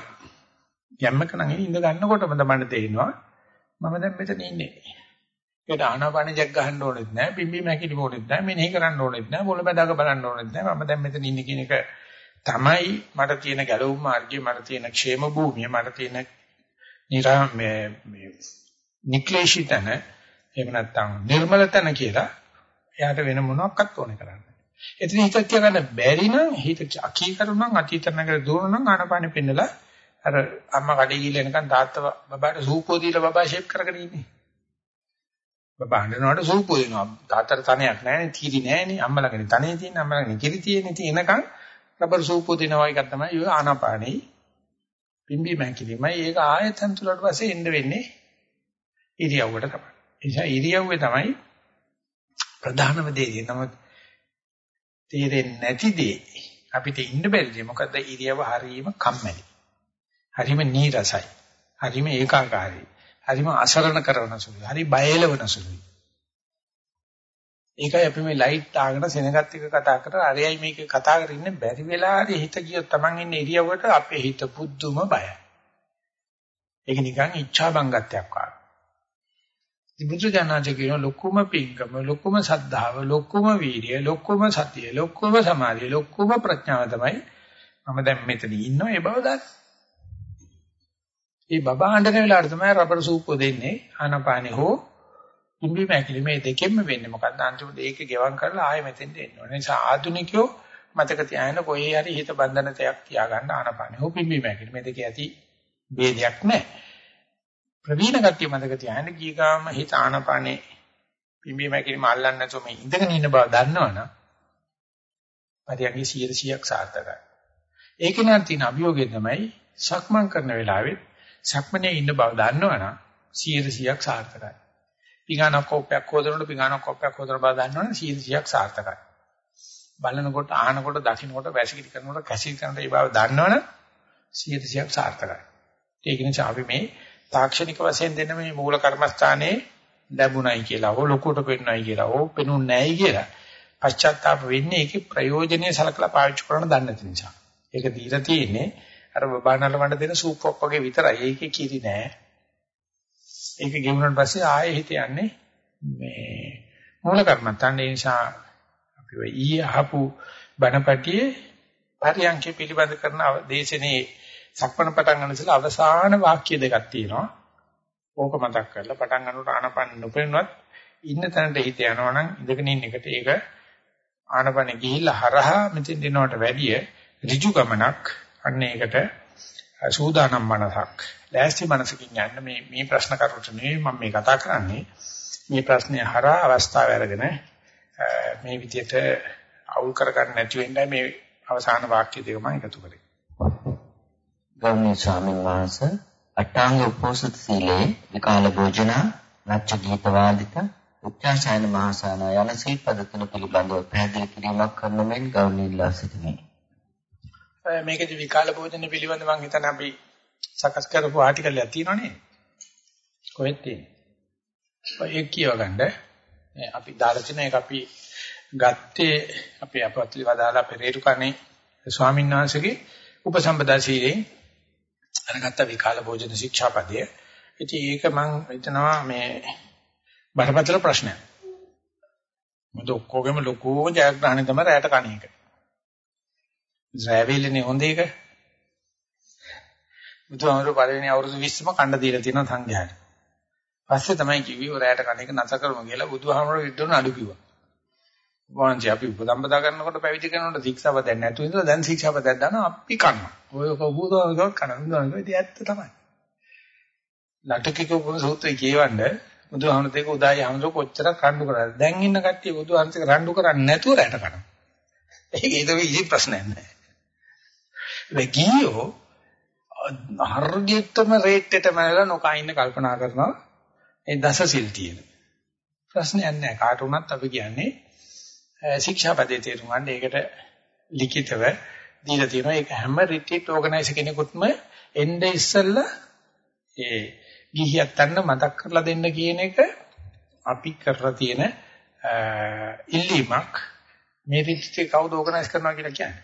Speaker 1: යම්මක නම් ඉඳ ගන්නකොටම තමයි තේරෙනවා මම දැන් මෙතන ඉන්නේ. ඒකට ආනාපාන ජග් ගහන්න ඕනෙත් නැහැ, බිම්බි මැකිලි ඕනෙත් නැහැ, මෙනෙහි කරන්න ඕනෙත් නැහැ, මොළ බඳාක බලන්න ඕනෙත් නැහැ. මම දැන් මෙතන ඉන්නේ කියන එක තමයි මට තියෙන ගැලවුම් මාර්ගය, මට තියෙන ക്ഷേම භූමිය, මට තියෙන නිරා මේ මේ නික්ලේශිතන එහෙම නැත්නම් නිර්මල තන කියලා එයාට වෙන මොනක්වත් ඕනේ කරන්නේ. එතන හිත තියාගන්න බැරි නම් හිත අකීකරුණම් අතීතනකට දුවනනම් ආනපානෙ පෙන්නලා අර අම්මා කඩේ ගිහලා එනකන් තාත්තා බබාට සූපෝ දීලා බබා ෂේප් කරගෙන ඉන්නේ. බබා හඬනකොට සූපෝ දෙනවා. තාත්තට තනයක් නැහැනේ, තීරි නැහැනේ. අම්මා ළඟනේ තනේ තියෙන, අම්මා ළඟනේ කිරි තියෙන. ඉතින් එනකන් රබර් සූපෝ දෙනවා එකක් තමයි ඔය ආනාපානෙයි. පිම්බි මැකිලිමයි ඒක ආයතන තුලට පස්සේ එන්න වෙන්නේ ඉරියව්වට තමයි. නිසා ඉරියව්වේ තමයි ප්‍රධානම දේ. නමුත් තේරෙන්නේ නැති දේ අපිට ඉන්න බැරිද? මොකද ඉරියව්ව හරීම කම්මැලි. හරීම නීරසයි. හරීම ඒකාකාරයි. හරීම අසරණ කරන සුළුයි. හරි බයලවන සුළුයි. ඒකයි අපි මේ ලයිට් දාගෙන සෙනගත් එක කතා කරලා අරයයි මේක කතා කරගෙන ඉන්නේ බැරි වෙලාවේ හිත ගියොත් Taman ඉන්නේ ඉරියව්වට අපේ හිත පුදුම බයයි. ඒක නිකන් ඉච්ඡා බංගත්වයක් වගේ. බුදු දනජ කියන ලොකුම පිංගම ලොකුම සද්ධාව ලොකුම වීරිය ලොකුම සතිය ලොකුම සමාධිය ලොකුම ප්‍රඥාව තමයි මම දැන් මෙතන ඉන්නවා ඒ බව දන්න. ඒ බබා හඬන වෙලාවට තමයි රබර් සූප්පුව දෙන්නේ ආනපානෙ හෝ ඉම්බි මැකිලි මේ දෙකෙන්ම වෙන්නේ මොකද්ද අන්තිමට ඒක ගෙවම් කරලා ආයෙ මෙතෙන්ට එන්න ඕනේ. ඒ නිසා ආධුනිකයෝ මතක තියාගෙන කොහේ හරි හිත බන්ධන තයක් තියාගන්න ආනපානෙ හෝ පිම්බි මැකිලි මේ දෙකේ ඇති ભેදයක් නැහැ. ප්‍රවීණ කට්ටිය මතක තියාගන්න ගිය ගාම හිත ආනපානේ පිම්බි මැකිලිම අල්ලන්නේ නැතුව මේ ඉඳගෙන ඉන්න බව දන්නවනම් පරියන්ගේ 100ක් සාර්ථකයි. ඒක නම් තියෙන අභියෝගය තමයි සක්මන් කරන වෙලාවෙත් සක්මනේ ඉන්න බව දන්නවනම් 100ක් සාර්ථකයි. පිඟානක් කෝපයක් හොදනකොට පිඟානක් කෝපයක් හොදන බව දන්නවනම් 100ක් සාර්ථකයි. බලනකොට ආහනකොට දකින්නකොට වැසිකිලි කරනකොට කැසිලි කරනකොට ඒ බව දන්නවනම් 100ක් සාර්ථකයි. ඒක නිසා අපි මේ තාක්ෂණික වශයෙන් දෙන මේ මූල කර්මස්ථානයේ ලැබුණයි කියලා හෝ ලොකුට පෙන්වයි කියලා හෝ පෙනුන්නේ නැයි කියලා පශ්චාත්තාප වෙන්නේ ඒකේ ප්‍රයෝජනෙයි සලකලා පාවිච්චි කරන දන්නේ නැති නිසා. ඒක දීලා තියෙන්නේ අර බබානල වණ්ඩ දෙන සූප් ඔක් වගේ විතරයි. ඒකේ කිරි නෑ. ඒක ගෙවුනට පස්සේ ආයෙ හිත යන්නේ මේ මූල කර්මස්ථාන ඒ නිසා අපි ඔය ඊයේ අහපු බණපටියේ පරියන්කේ පිළිබඳ කරන දේශනේ සක්මණ පටන් ගන්න ඉස්සෙල්ලා අවසාන වාක්‍ය දෙකක් තියෙනවා. ඕක මතක් කරලා පටන් ගන්නකොට ආනපන නොපෙනුනත් ඉන්න තැනට හිත යනවා නම් ඉඳගෙන ඉන්න එකට ඒක ආනපන ගිහිල්ලා හරහා මෙතෙන් දෙනවට වැඩිය ඍජු ගමනක් අන්න ඒකට සූදානම් මනසක්. ලෑස්ති මනසකින් යන්න මේ මේ ප්‍රශ්න කරුට නෙවෙයි මම මේ කතා කරන්නේ. මේ ප්‍රශ්නේ හරහා අවස්ථාව අරගෙන මේ විදිහට අවුල් කරගන්න නැති වෙන්නයි මේ අවසාන වාක්‍ය දෙක මම එකතු කරේ.
Speaker 2: ගෞරවනීය ස්වාමීන් වහන්සේ අටාංග උපෝසත සීලේ විකාල භෝජන නච්ච ගීත වාදිත උච්චාසයන මහසාන යන සිල්පද තුන පිළිබඳව පැහැදිලි කිරීමක් කරන මෙන් ගෞරවනීය ඉල්ලා සිටිනේ.
Speaker 1: මේකේ විකාල භෝජන පිළිබඳව මම හිතන්නේ අපි සකස් කරපු ආටිකල්යක් තියෙනවනේ. කොහෙද තියෙන්නේ? ඔය කියව ගන්න අපි දාලා තියෙන එක අපි ගත්තේ අපේ අපවත්ලි වදාලා පෙරේරු කණේ ස්වාමීන් වහන්සේගේ උපසම්පදා සීලෙන් අරගත්ත විකාල භෝජන ශික්ෂාපදය. ඉතින් ඒක මම හිතනවා මේ බරපතල ප්‍රශ්නයක්. මොකද ඔක්කොගෙම ලොකෝ ජයග්‍රහණය තමයි රැයට කණ එක. ඉස්රායෙලනේ හොඳ එක. බුදුහාමර පළවෙනි අවුරුදු 20ම කණ්ඩ දීලා තියෙනවා සංඝයාට. පස්සේ තමයි කිව්වේ රැයට කණ එක නැස කරමු කියලා බුදුහාමර විද්දෝන අඩු කිව්වා. වංශي අපි උපදම්බදා කරනකොට පැවිදි කරනකොට ශික්ෂාපදයක් නැතුව ඉඳලා දැන් ශික්ෂාපදයක් දානවා අපි කනවා. ඔය කවුරුදෝකවත් කනවා. බුදුහාමර ඉතින් ඇත්ත තමයි. ලටකික පුන සූත්‍රය කියවන්න බුදුහාමර දෙක උදායි හමුදෝ කොච්චර රණ්ඩු කරාද. දැන් ඉන්න කට්ටිය බුදුහාමරට රණ්ඩු කරන්නේ නැතුව රැට කනවා. ඒක ඒක ඉති ප්‍රශ්නයක් නෑ. ඒ ගියෝ හරියටම රේට් එකට මැරලා නොකා ඉන්න කල්පනා කරනවා ඒ දස සිල් තියෙන. ප්‍රශ්නයක් නෑ කාට වුණත් අපි කියන්නේ ශික්ෂාපදේ තේරුම් ගන්න ඒකට ලිඛිතව දීලා තියෙනවා. ඒක හැම රිට්‍රීට් ඕගනයිසර් කෙනෙකුටම එnde ඉස්සෙල්ලා ඒ ගිහියත් අන්න මතක් කරලා දෙන්න කියන එක අපි කරලා තියෙන ඉල්ලීමක්. මේ රිට්‍රීට් කවුද ඕගනයිස් කරනවා කියලා කියන්නේ?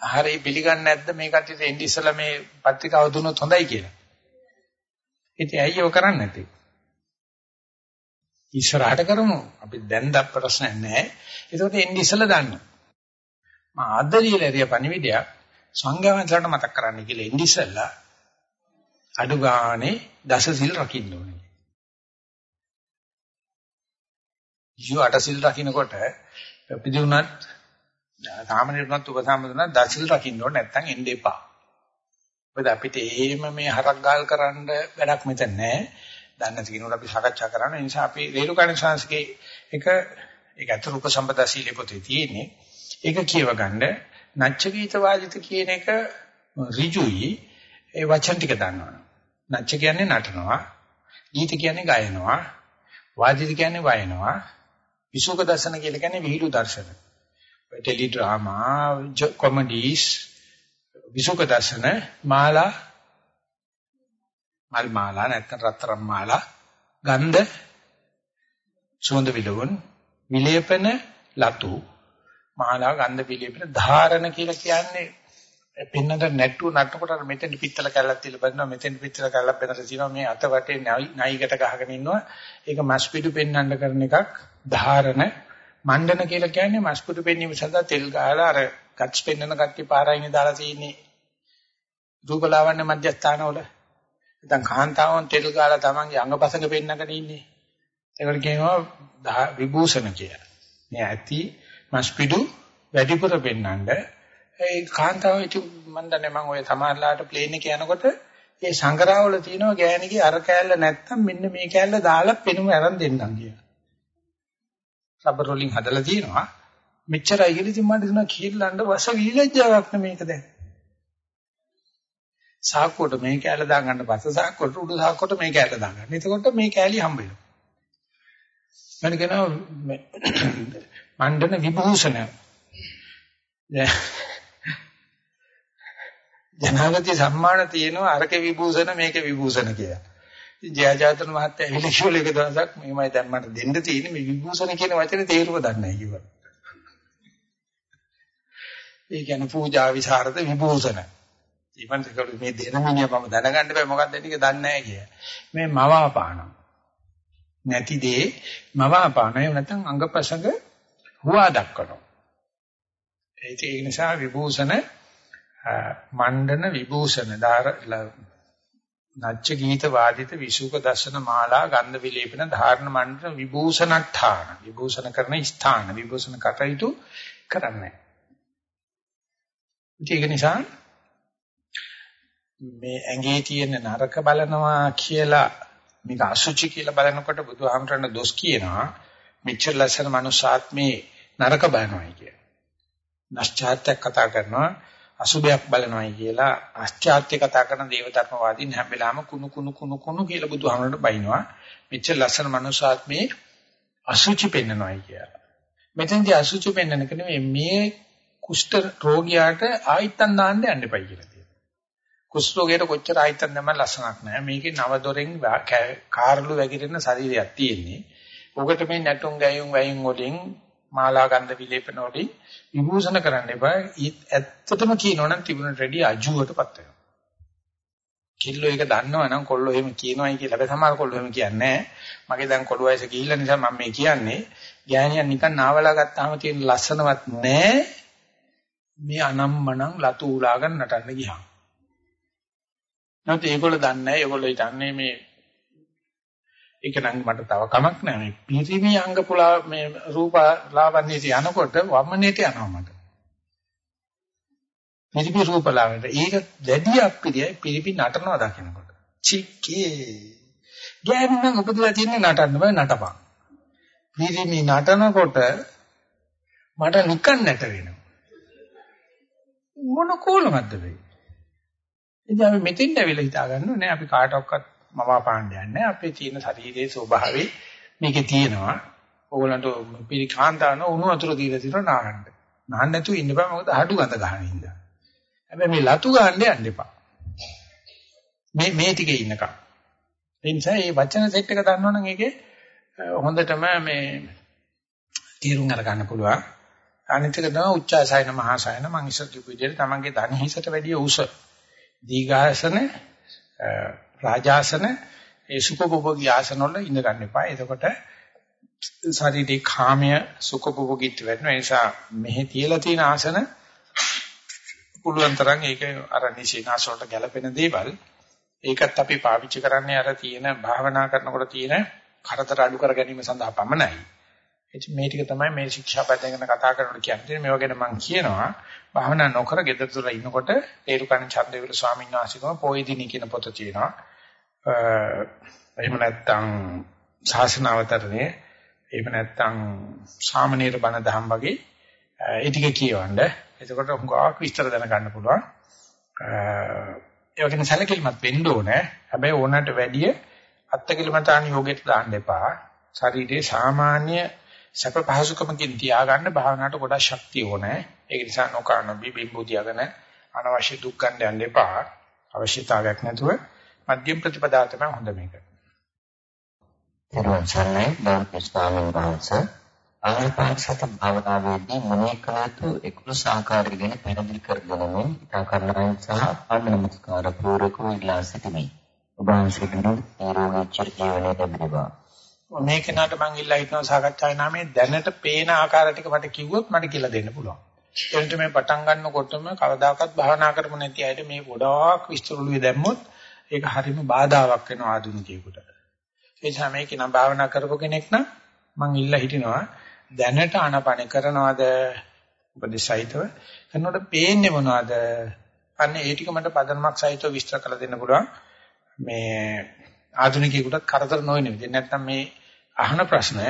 Speaker 1: හරි පිළිගන්නේ නැද්ද මේ කට්ටියට? එnde ඉස්සෙල්ලා මේ පත්‍රිකාව දුන්නොත් හොඳයි කියලා. ඉතින් ඇයි ඔය කරන්නේ නැත්තේ? ඉස්සරහට කරමු. අපි දැන් දත් ප්‍රශ්නයක් නැහැ. ඒකට එන්නේ ඉස්සලා දාන්න. මම අද දීලා පණිවිඩයක් සංඝයාන්සලට මතක් කරන්න කියලා එන්නේ ඉස්සලා අඩු ගානේ දස සිල් රකින්න ඕනේ. ඊයෝ අට සිල් රකින්නකොට පිළිුණත් සාමාන්‍යයෙන්වත් උපසම්පදන දස සිල් රකින්න ඕනේ නැත්නම් එන්න එපා. මොකද අපිට එහෙම මේ හරක් ගාල් කරන්න වැඩක් මෙතන නැහැ. දන්නේ නැති කෙනෙකුට අපි සාකච්ඡා කරන්න. ඒ නිසා අපි රේරුකාණ ශාස්ත්‍රයේ එක ඒක අතර උපසම්පදා සීලේ පොතේ තියෙන්නේ. ඒක කියව ගන්න නච්ච ගීත වාදිත කියන එක ඍජුයි ඒ වචන ටික දන්නවනේ. නච්ච කියන්නේ නටනවා. ගීත කියන්නේ ගයනවා. වාදිත කියන්නේ වයනවා. විසුක දර්ශන කියලා කියන්නේ විහිළු දර්ශන. ටෙලි ඩ්‍රාමා, කොමඩිස්, විසුක දර්ශන, මාලා, මල් මාලා නැත්නම් රත්තරන් මාලා, ගන්ධ, සුවඳ විලවුන්, විලේපන, ලතු, මාලා, ගන්ධ, විලේපන, ධාරණ කියලා කියන්නේ පින්නට නැට්ටුව නටනකොට අර මෙතෙන් පිත්තල කැල්ලක් තියලා බලනවා. මෙතෙන් පිත්තල කැල්ලක් පෙන්නට තියෙනවා. මේ අත වටේ නයිකට ගහගෙන ඉන්නවා. ඒක මස් පිටු පෙන්වන්න කරන එකක්. ධාරණ. මණ්ඩන කියලා කියන්නේ මස් පිටු පෙන්වීම සඳහා තෙල් ගහලා අර කට්ස් පෙන්වන කට්ටිය පාරයිනේ දාලා තියෙන්නේ. රූපලාවන්‍ය මධ්‍යස්ථානවල. නැත්නම් කාන්තාවන් තෙල් ගහලා තමන්ගේ අංගපසංග පෙන්නගෙන ඉන්නේ ඒකට කියනවා විභූෂණ කියලා මේ ඇති මස් පිටු වැඩිපුර පෙන්වන්නේ ඒ කාන්තාව ඉති මන් දන්නේ මම ඔය සමහරලාට ප්ලේන් එකේ යනකොට ඒ සංගරාවල තියෙනවා ගෑණිගේ අර කෑල්ල නැත්තම් මෙන්න මේ කෑල්ල දාලා පෙනුම අරන් දෙන්නම් කියලා. රබර් රෝලින් හදලා තියෙනවා. මෙච්චරයි කියලා ඉතින් මට දෙනවා කීල්ලන්න වස විලජ්ජාවක් නේ මේක දැන්. සාක්කුවට මේ කෑල්ල දාගන්න පස්ස සාක්කුවට උඩු සාක්කුවට මේ කෑල්ල දාගන්න. එතකොට මේ කෑලි හම්බ වෙනවා. මම කියනවා මණ්ඩන විභූෂණ. ජනාධිපති සම්මාන තියෙනවා අරක විභූෂණ මේක විභූෂණ කියලා. ඉතින් ජයජාතන මහත්තයා ඇවිල්ලා කිව්වල එක දවසක් මේමයි දැන් මට දෙන්න තියෙන්නේ මේ විභූෂණ කියන වචනේ තේරුම දන්නේ නැහැ කිව්වා. ඒ කියන්නේ පූජා විසරද විභූෂණ. ඊපන් දෙකළු මේ දෙන මිනිහා මම දැනගන්න බෑ මොකක්ද ඒක දන්නේ නැහැ කිය. මේ මවාපාන. නැති දේ මවාපාන එහෙම නැත්නම් අංගපසංග හුවා දක්වනවා. ඒක නිසා විභූෂණ මණ්ඩන විභූෂණ දාර නච්ච ගීත වාදිත විසුක දර්ශන මාලා ගන්ධ විලේපන ධාරණ මණ්ඩන විභූෂණඨාන විභූෂණ කරන ස්ථාන විභූෂණ කටයුතු කරන්නේ ඒක නිසා මේ ඇඟේ තියෙන නරක බලනවා කියලා මේක අසුචි කියලා බලනකොට බුදුහාමරණ දොස් කියනවා මෙච්චර ලස්සන මනුෂ්‍යාත්මේ නරක බලනවායි කිය. නැස්චාත්‍යක් කතා කරනවා අසුබයක් බලනවායි කියලා ආශ්චාත්‍ය කතා කරන දේවධර්මවාදීන් හැම වෙලාවෙම කුණු කුණු කුණු කුණු කියලා බුදුහාමරට බයිනවා. මෙච්චර ලස්සන මනුෂ්‍යාත්මේ අසුචි පෙන්නනවායි කියලා. මෙතෙන්දී අසුචි පෙන්නන එක නෙමෙයි මේ කුෂ්ඨ රෝගියාට ආයිත්තන් දාන්න යන්න එපයි කියලා තියෙනවා. කුෂ්ඨ රෝගයට කොච්චර ආයිත්තන් දැම්ම ලස්සනක් නැහැ. මේකේ නව දොරෙන් කාර්ලු වැగిරෙන ශරීරයක් තියෙන්නේ. ඔකට මේ නැටුම් ගැයුම් වයින් වලින් මාලා ගන්ධ විලේපන වලින් විභූෂණ කරන්න එපා. ඇත්තටම කියනවනම් තිබුණට රෙඩි අජුවටපත් වෙනවා. කිල්ලෝ එක දන්නවනම් කොල්ලෝ එහෙම කියනවායි කියලා. හැබැයි සමහර කොල්ලෝ එහෙම කියන්නේ නැහැ. මගේ දැන් කොළු වයස ගිහිල්ලා නිසා මම මේ කියන්නේ. ගෑණියන් නිකන් නාවලා ගත්තාම තියෙන ලස්සනවත් නැහැ. මේ අනම්මනම් ලතු උලාගෙන නටන්න ගියාම. නැත්නම් ඒගොල්ලෝ දන්නේ නැහැ. ඒගොල්ලෝ හිතන්නේ මේ ඒක නම් මට තව කමක් නැහැ. මේ පිරිමි අංග පුලා මේ රූප ලාවන්‍යයට යනකොට වමනේට යනවා මට. පිරිමි රූප ලාවන්‍යයට. ඒක දැඩි අප්පිරියයි පිරිමි නටනවා දකිනකොට. චික්කේ ගෑනනම් උපදලා තියන්නේ නටන්න බෑ නටපන්. පිරිමි නටනකොට මට නිකන් නැට වෙනවා. මොන කෝලමක්ද වෙයි ඉතින් අපි මෙතෙන් ඇවිල්ලා හිතා ගන්නවා නෑ අපි කාටවත් මවා පාණ්ඩයක් නැහැ. අපේ තියෙන ශරීරයේ ස්වභාවය මේකේ තියෙනවා. ඕගලන්ට පිළිකාන්තාන උණු වතුර දීලා තියෙනවා නාන්න. නාන්න නැතුව ඉන්න බෑ මොකද හඩු ගඳ ගන්න හින්දා. හැබැයි මේ ලතු ගන්න යන්න එපා. මේ මේ ටිකේ ඉන්නකම්. ඒ නිසා මේ වචන සෙට් එක දන්නවනම් ඒකේ හොඳටම මේ තීරුම් අරගන්න පුළුවන්. අනිත් එක තමයි උච්චාසයන මහාසයන මං ඉස්සර කිව්ව විදිහට තමන්ගේ ධන හිසට වැඩිය උස. දීඝාසන රාජාසන ඒ සුඛභෝගී ආසන වල ඉඳ ගන්න එපා. එතකොට ශරීරේ කාමය සුඛභෝගීත්ව වෙනවා. ඒ නිසා මෙහි තියලා තියෙන ආසන පුළුවන් තරම් ඒක අර නිසීනාස වලට ගැලපෙන දේවල් ඒකත් අපි පාවිච්චි කරන්නේ අර තියෙන භාවනා කරනකොට තියෙන කරදර අඩු කර ගැනීම සඳහා පමණයි. ඉතින් මේ ටික තමයි මේ ශික්ෂාපදයෙන් ගැන කතා කරනකොට කියන්නේ. මේවා ගැන මම කියනවා භාවනා නොකර ගෙදර දොර ඉන්නකොට ඒරුකණ චන්දවිල ස්වාමීන් වහන්සේකම පොයිදිනි කියන පොත තියෙනවා. එහෙම නැත්නම් ශාසනාවතරනේ එහෙම නැත්නම් සාමනීර බණ දහම් වගේ ඒ ටික කියවන්න. එතකොට හුඟක් විස්තර දැනගන්න පුළුවන්. ඒ වගේම සැලකිලිමත් වෙන්න ඕනේ. හැබැයි ඕනට වැඩිය අත්කලමතාන යෝගයට දාන්න එපා. ශරීරයේ සාමාන්‍ය සැප පහසුකමකින් තියාගන්න භාවනාවට ගොඩක් ශක්තිය ඕනේ. ඒ නිසා නොකරන බිබිම්බු තියාගෙන අනවශ්‍ය දුක් ගන්න යන්න එපා. අවශ්‍යතාවයක් නැතුව මධ්‍යම ප්‍රතිපදාව තමයි හොඳ මේක.
Speaker 2: දරුවන් සරණයි බෞද්ධ ස්වාමීන් වහන්සේ ආනාපාන සති භාවනාවේදී මොනේ කලතු 11 ආකාරය ගැන පැහැදිලි කර දෙනමින් ඉතා කරුණාවෙන් සහ ආනමස්කාර පූර්වකව ඉල්ලා සිටිමි. ඔබ වහන්සේට නිරෝගී චිර ජීවනය ලැබේවා.
Speaker 1: මේ කෙනාට මම ඉල්ලා හිටනවා සාකච්ඡාවේ නාමයේ දැනට පේන ආකාර ටික මට කිව්වොත් මට කියලා දෙන්න පුළුවන්. එතනට මේ පටන් ගන්නකොටම කවදාකවත් භාවනා කරමු නැති අයට මේ ගොඩාක් විස්තරුළුවේ දැම්මොත් ඒක හරිම බාධාවක් වෙනවා ආධුනිකයෙකුට. ඒ නිසා මේක නම් භාවනා කරපු කෙනෙක් නම් මම ඉල්ලා හිටිනවා දැනට ආනපන කරනවද උපදේශයිතව කරනකොට පේන්නේ මොනවද? අන්න ඒ ටික මට පදනමක් සහිතව විස්තර කරලා දෙන්න පුළුවන්. මේ ආධුනිකයෙකුටත් කරදර නොවන විදිහ. නැත්නම් මේ අහන ප්‍රශ්න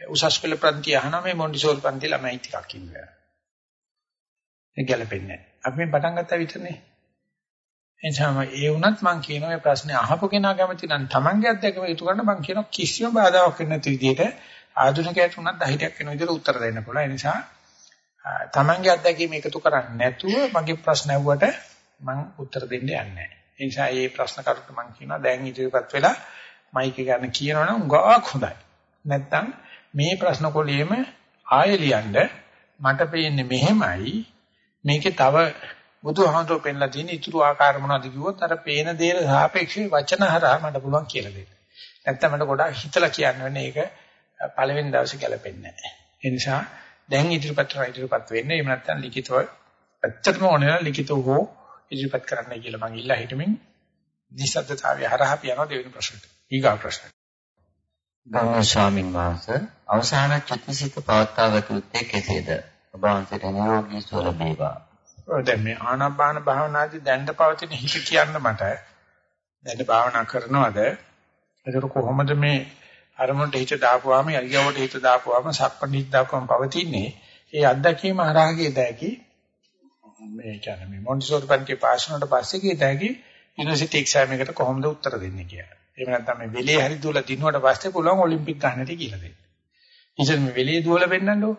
Speaker 1: උසස් පෙළ ප්‍රන්ති අහන මේ මොන්ඩිසෝරි පන්ති ළමයි ටිකක් ඉන්නවා. ඒ ගැලපෙන්නේ නැහැ. අපි මේ පටන් ගත්තා විතරනේ. එනිසාම ඒ වුණත් මම කියන මේ ප්‍රශ්නේ අහපු කෙනා කැමති නම් Tamange අත්දැකීම යුතු කරන්න මම කියන කිසිම බාධාවක් වෙන්නේ නැති විදිහට ආධුනිකයට උනත් ධෛර්යයක් වෙන විදිහට උත්තර දෙන්න පුළුවන්. ඒ නිසා Tamange අත්දැකීම එකතු කරන්නේ නැතුව මගේ ප්‍රශ්න ඇහුවට මම උත්තර දෙන්න යන්නේ නැහැ. ඒ නිසා මේ ප්‍රශ්න කරුට මම කියනවා දැන් ඉදිරියපත් වෙලා මයික් එක ගන්න කියනවනම් උගාවක් හොඳයි. නැත්තම් මේ ප්‍රශ්න කොළියෙම ආයෙ ලියන්න මට පේන්නේ මෙහෙමයි මේකේ තව බුදුහාමුදුරුවෝ පෙන්ලා තියෙන ඉතුරු ආකාර මොනවද කිව්වොත් අර පේන දේට සාපේක්ෂව වචන හරහා මට පුළුවන් කියලා දෙන්න. නැත්තම් මට ගොඩාක් හිතලා කියන්න වෙන්නේ ඒක පළවෙනි දවසේ ගැලපෙන්නේ නැහැ. ඒ නිසා දැන් ඉදිරිපත් කරලා ඉදිරිපත් වෙන්නේ එහෙම නැත්තම් ලිඛිතව ඇත්තටම ඕනේ නම් ලිඛිතව හෝ ඉදිරිපත් කරන්නයි කියලා මම ඉල්ලා හිටමින් නිසද්දතාවය හරහා පියනවා දෙවෙනි ප්‍රශ්නට. ඊගා ප්‍රශ්න.
Speaker 2: ගෞරවනීය ස්වාමින් වහන්සේ අවසාන චුතිසිත පවත්වාගත යුත්තේ කෙසේද? ඔබ වහන්සේට නිරෝගී සුව ලැබේවා.
Speaker 1: දැන් මේ ආනාපාන භාවනාදී දැනට පවතින හිත කියන්න මට දැන් භාවනා කරනවද? ඒක කොහොමද මේ අරමුණට හිත දාපුවාම යලියවට හිත දාපුවාම සක්පණිත් දාපුවාම පවතින්නේ ඒ අත්දැකීම හරහාගේ දැකි මේ කියන්නේ මේ මොන්ටිසෝරි පන්තියේ පාස් වුණාට පස්සේ කී දැකි යුනිවර්සිටි එක්සෑම් එකට කොහොමද උත්තර දෙන්නේ කියලා. එහෙම නැත්නම් මේ වෙලේ හරි දුවලා දිනුවට පස්සේ පුළුවන් ඔලිම්පික් ගන්නට කියලා දෙන්න. ඉතින් මේ වෙලේ දුවලා වෙන්නන්නෝ.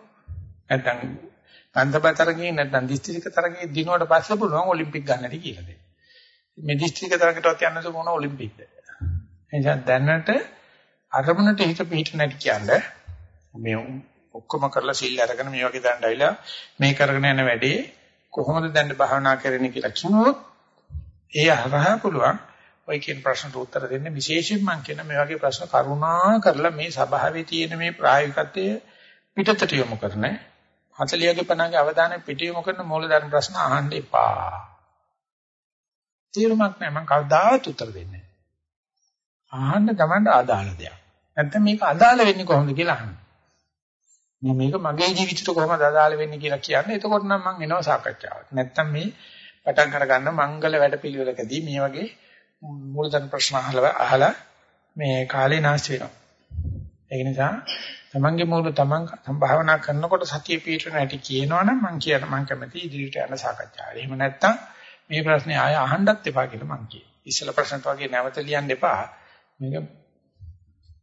Speaker 1: නැත්නම් අන්තපත තරගයේ නැත්නම් දිස්ත්‍රික්ක තරගයේ දිනුවට පස්සේ පුළුවන් ඔලිම්පික් ගන්නට කියලා දෙන්න. මේ දිස්ත්‍රික්ක තරගයටවත් යන්න මොන ඔලිම්පික්ද? එනිසා දැනට අරමුණට හිත පිහිට නැති කියන්නේ මේ ඔක්කොම කරලා සිල් අරගෙන මේ වගේ දණ්ඩ ඇවිලා මේ කරගෙන යන වැඩේ කොහොමද දැන් භාවනා කරන්නේ කියලා කිව්වොත් ඒ අහරහා පුළුවන් ඔය කියන ප්‍රශ්නට උත්තර දෙන්න විශේෂයෙන් මම කියන මේ වගේ ප්‍රශ්න කරුණා කරලා මේ සභාවේ තියෙන මේ ප්‍රායෝගිකත්වයේ පිටතට යොමු කරන 40ගේ 50ගේ අවධානය පිට යොමු කරන මූලධර්ම ප්‍රශ්න අහන්න එපා. තීරමක් නැහැ මම කවදාවත් උත්තර දෙන්නේ නැහැ. අහන්න තමයි අදාළ දෙයක්. නැත්නම් මේක අදාළ වෙන්නේ කොහොමද කියලා අහන්න. මේ මේක මගේ ජීවිතේට කොහොමද අදාළ වෙන්නේ කියලා කියන්නේ. එතකොට නම් මම එනවා සාකච්ඡාවට. නැත්නම් මේ පටන් අරගන්න මංගල වැඩපිළිවෙලකදී මේ වගේ මූලධර්ම ප්‍රශ්න අහලා අහලා මේ කාලේ නාස්ති වෙනවා. ඒ නිසා තමන්ගේ මූල තමන් සම්භාවනා කරනකොට සතිය පිටරන හැටි කියනවනම් මම කියන මම කැමති ඉදිරියට යන සාකච්ඡාවට. එහෙම නැත්නම් මේ ප්‍රශ්නේ ආය අහන්නත් එපා කියලා මම කියයි. ඉස්සෙල්ලා ප්‍රශ්නට වගේ නැවත ලියන්න එපා. මේක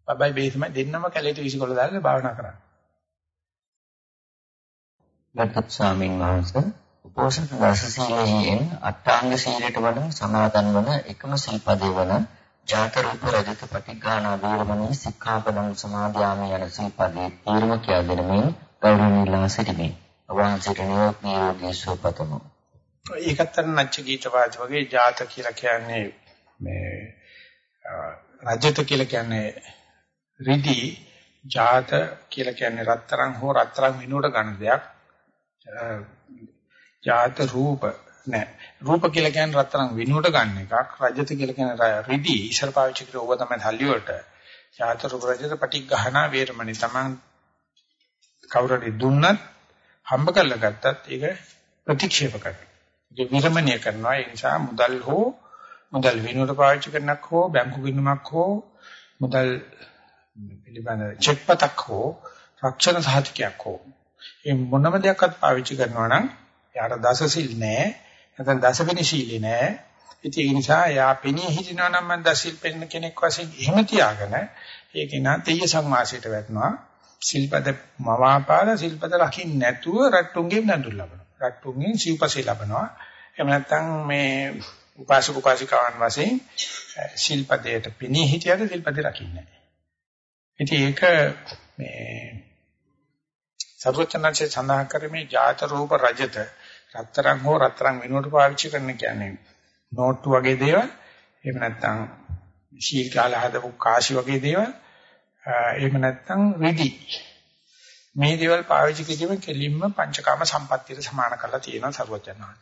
Speaker 1: බබයි බේ තමයි දෙන්නම කැලේට විසිකොල දාලා භාවනා කරන්න.
Speaker 2: ගතත් ස්වාමීන් වහන්සේ උපෝසථ දස සීලයෙන් අටාංග සීලයට වඩා සමාදන් වන එකම සිල්පදේ වන ජාත රූප රජත පටිඝාන වීරමණී සික්ඛාපදං සමාදියාමි යන සිල්පදේ තීරම කියා දෙනමින් ගෞරවණීයලා සිටිනේ. අවහන්සේට නිරෝගී සුවපතමු.
Speaker 1: ඒකත් අර නැච්ච ගීත වාද වගේ ජාත කියලා කියන්නේ මේ රජත කියලා කියන්නේ රිදි ජාත කියලා කියන්නේ රත්තරන් හෝ රත්තරන් විනුවට ගන්න දෙයක්. ජාත රූප නෑ. රූප කියලා කියන්නේ රත්තරන් විනුවට ගන්න එකක්. රජත කියලා කියන්නේ රිදි ඉස්සර පාවිච්චි කරේ ඕව තමයි හල්ලි වලට. ජාත රූප රජත පටිඝහනා වේරමණි තමන් කවුරුරි දුන්නත් හම්බ කරලා ගත්තත් ඒක ප්‍රතික්ෂේප කරනවා. ඒක විරමණය කරනවා. ඒ නිසා මුදල් හෝ මුදල් විනුවට පාවිච්චි කරනක් හෝ බැංකු ගිණුමක් හෝ මුදල් පිළිබඳ චෙක් පතක් හෝ රක්ෂණ සහතිකයක් හෝ මේ මොනම දෙයක්වත් පාවිච්චි කරනවා නම් යාට දසසිල් නෑ නැත්නම් දසවෙනි සීලේ නෑ ඉතින් ඒ නිසා යා පෙනී හිටිනවා නම් මම දසිල් පෙන්න කෙනෙක් වශයෙන් එහෙම තියාගෙන ඒක නා තෙය සංවාසයට වැටෙනවා. සිල්පද මවාපාල සිල්පද රකින්න නැතුව රට්ටුන්ගේ නඳුල් ලබනවා. රට්ටුන්ගෙන් සිව්පසේ ලබනවා. එහෙම නැත්නම් මේ උපාසක උපාසිකාවන් වශයෙන් සිල්පදයට පෙනී හිටියද සිල්පදේ රකින්නේ නැහැ. ඉතින් ඒක මේ සර්වචනංශේ සඳහන් කරන්නේ ජාත රූප රජත රත්තරන් හෝ රත්තරන් වෙනුවට පාවිච්චි කරන්න කියන්නේ නෝට්ටු වගේ දේවල් එහෙම නැත්නම් ශීල් කාලා හදපු කාසි වගේ දේවල් එහෙම නැත්නම් රිදි මේ දේවල් පාවිච්චි කිරීම කෙලින්ම පංචකාම සම්පත්තියට සමාන කරලා තියෙනවා සර්වචනංශ.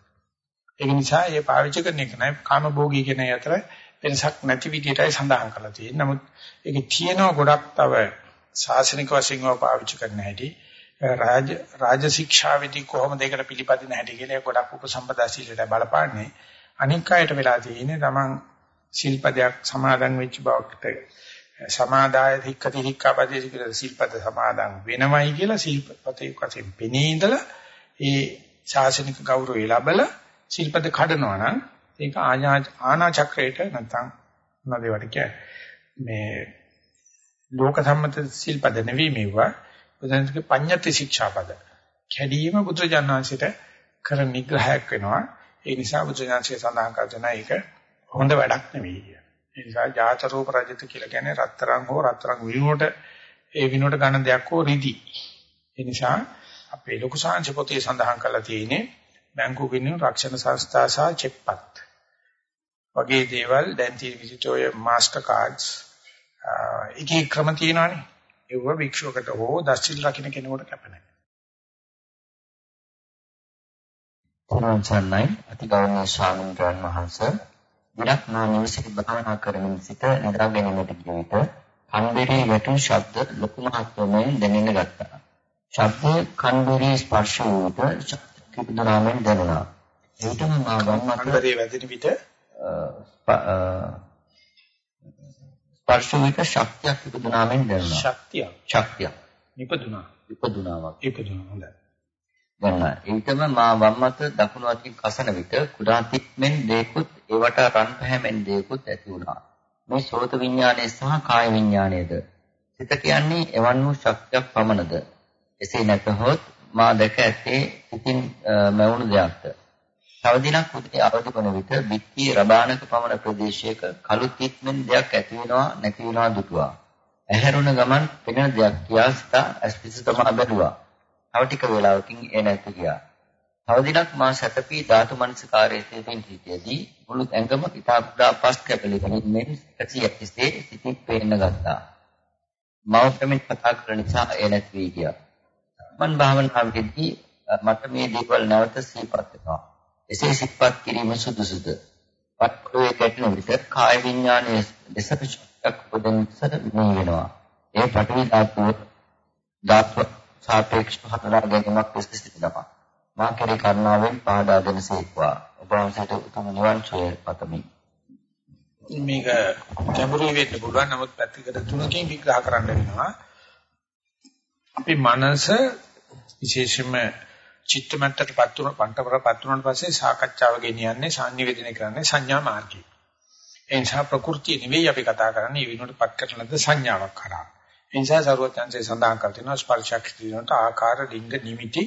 Speaker 1: ඒක නිසා මේ පාවිච්චි කරන එක නයි කාම භෝගී කියන අතර වෙනසක් නැති විදිහටයි සඳහන් කරලා තියෙන්නේ. නමුත් ඒකේ තියෙනවා ගොඩක් තව ශාසනික වශයෙන් පාවිච්චි කරන්න හැටි රාජ රාජ ශික්ෂාවේදී කොහොමද ඒකට පිළිපදින හැටි කියලා ගොඩක් උපසම්පදා සීලයට බලපාන්නේ. අනික් අයට වෙලා තියෙන්නේ තමන් ශිල්පදයක් සමාදන් වෙච්ච බවට සමාදාය හික්කති හික්කාපදේ කියලා ශිල්පද සමාදන් වෙනවයි කියලා ශිල්පපතේ වශයෙන් පෙනී ඉඳලා ඒ ශාසනික ගෞරවය ලැබලා ශිල්පද කඩනවා නම් ඒක ආනා චක්‍රයට නැත්නම් මොනවද ඒවට කියන්නේ? මේ ලෝක සම්මත ශිල්පද නෙවෙයි මේවා. බුදුන්ගේ පඤ්ඤති ශික්ෂාපද. කැඩීම බුදුජානනාංශයට කරන නිග්‍රහයක් වෙනවා. ඒ නිසා බුදුජානනාංශය සඳහන් කරන ඒක හොඳ වැඩක් නෙවෙයි කිය. ඒ නිසා ජාත රූප රජිත කියලා කියන්නේ රත්තරන් හෝ රත්තරන් විනුවට ඒ විනුවට ගන්න දෙයක් හෝ රිදි. ඒ නිසා අපේ ලොකු සාංශ පොතේ සඳහන් කරලා තියෙන්නේ බැංකු විනු රක්ෂණ සංස්ථා සහ චෙක්පත් වගේ දේවල් දැන් තියෙන විසිටෝය මාස්ටර් කාඩ්ස් ඒකේ ක්‍රම තියෙනවානේ ඒව භික්ෂුවකට හෝ දස්සිල් රකින්න කෙනෙකුට කැප නැහැ.
Speaker 2: පුරාංශන්නයි අතිගෞරවනීය ස්වාමීන් වහන්සේ විරක් නාමයේ භාවනා කරමින් සිට නිදා ගැනීමට ගිය විට කන්දරේ වැටුණු ශබ්ද ලොකු මහත්වයෙන් දැනෙන්න ගත්තා. ශබ්ද කන්දරේ ස්පර්ශ වූට කිපුදරාමෙන් දැනුණා. ඒකම මා වම්
Speaker 1: කන්දරේ වැදෙන විට
Speaker 2: ස්පර්ශ වික ශක්තියක් ඉපදුනාමෙන් දැනුණා.
Speaker 1: ශක්තිය.
Speaker 2: ශක්තිය.
Speaker 1: ඉපදුනා.
Speaker 2: ඉපදුනාවක්.
Speaker 1: ඉපදුනා හොඳයි.
Speaker 2: දැන්නා. ඒකම මා වම් මත දකුණු අතින් කසන විට කුඩා තික්මෙන් දේකුත් ඒවට රන් පැහැමෙන් දේකුත් ඇති වුණා. මේ සෝත විඥානය සහ කාය විඥානයද සිත කියන්නේ එවන් වූ ශක්තියක් පමණද? එසේ නැතහොත් මා දැක ඇත්තේ ඉතින් මැවුණු දෙයක්ද? තව දිනක් උදේ අවදි වන විට බිත්ති රබානක පමණ ප්‍රදේශයක කළු තිත්මෙන් දෙයක් ඇති වෙනවා නැති වෙනවා දුටුවා. ඇහැරුණ ගමන් පෙනෙන දෙයක් කියා සිතා ඇස්පිස තමා බැලුවා. තව ටික වේලාවකින් ඒ නැති ගියා. තව දිනක් මා සැතපී ධාතු මනසකාරයේ සිටින් සිටියේදී මුළු ඇඟම ඉතා පුඩා පස් කැපලි කෙනෙක් ඇසි ඇතිසේ සිටින් පේන්න ගත්තා. මව ප්‍රමිත කතා කරන නිසා ඒ නැති වී ගියා. මන් භාවනාවේදී මට මේ දේවල් නැවත සිහිපත් වෙනවා. එසේ සිත්පත් කිරීම සුදුසුද? පත්කෝයේ ගැටෙන විට කාය විඥානයේ දෙසක ශක්තියක් උපදිනසට මේ වෙනවා. ඒ පටවි ධාතුව ධාතුව සාපේක්ෂව හතරා ගැනීමක් ලෙස සිටිනවා. මා කෙරේ කරුණාවෙන් පහදා දෙනසේක්වා. ඔබ වහන්සේට උතුම් නිවන් සුවය පතමි.
Speaker 1: මේක ගැඹුරු වෙන්න පුළුවන් නමුත් පැතිකඩ තුනකින් විග්‍රහ කරන්න වෙනවා. අපේ මනස විශේෂයෙන්ම චිත්තමත්තටපත් වුණ පන්ටවරපත් වුණාට පස්සේ සාකච්ඡාව ගෙනියන්නේ සංනිවේදනය කරන්නේ සංඥා මාර්ගය. ඒ නිසා ප්‍රകൃතිය නෙවෙයි අපි කතා කරන්නේ ඒ විනෝඩපත් කරන ලද සංඥාවක් කරා. ඒ නිසා සරුවත්යන්සේ සඳහන් කර තිනවා ස්පර්ශක් දිනනට ආකාර ලිංග නිමිති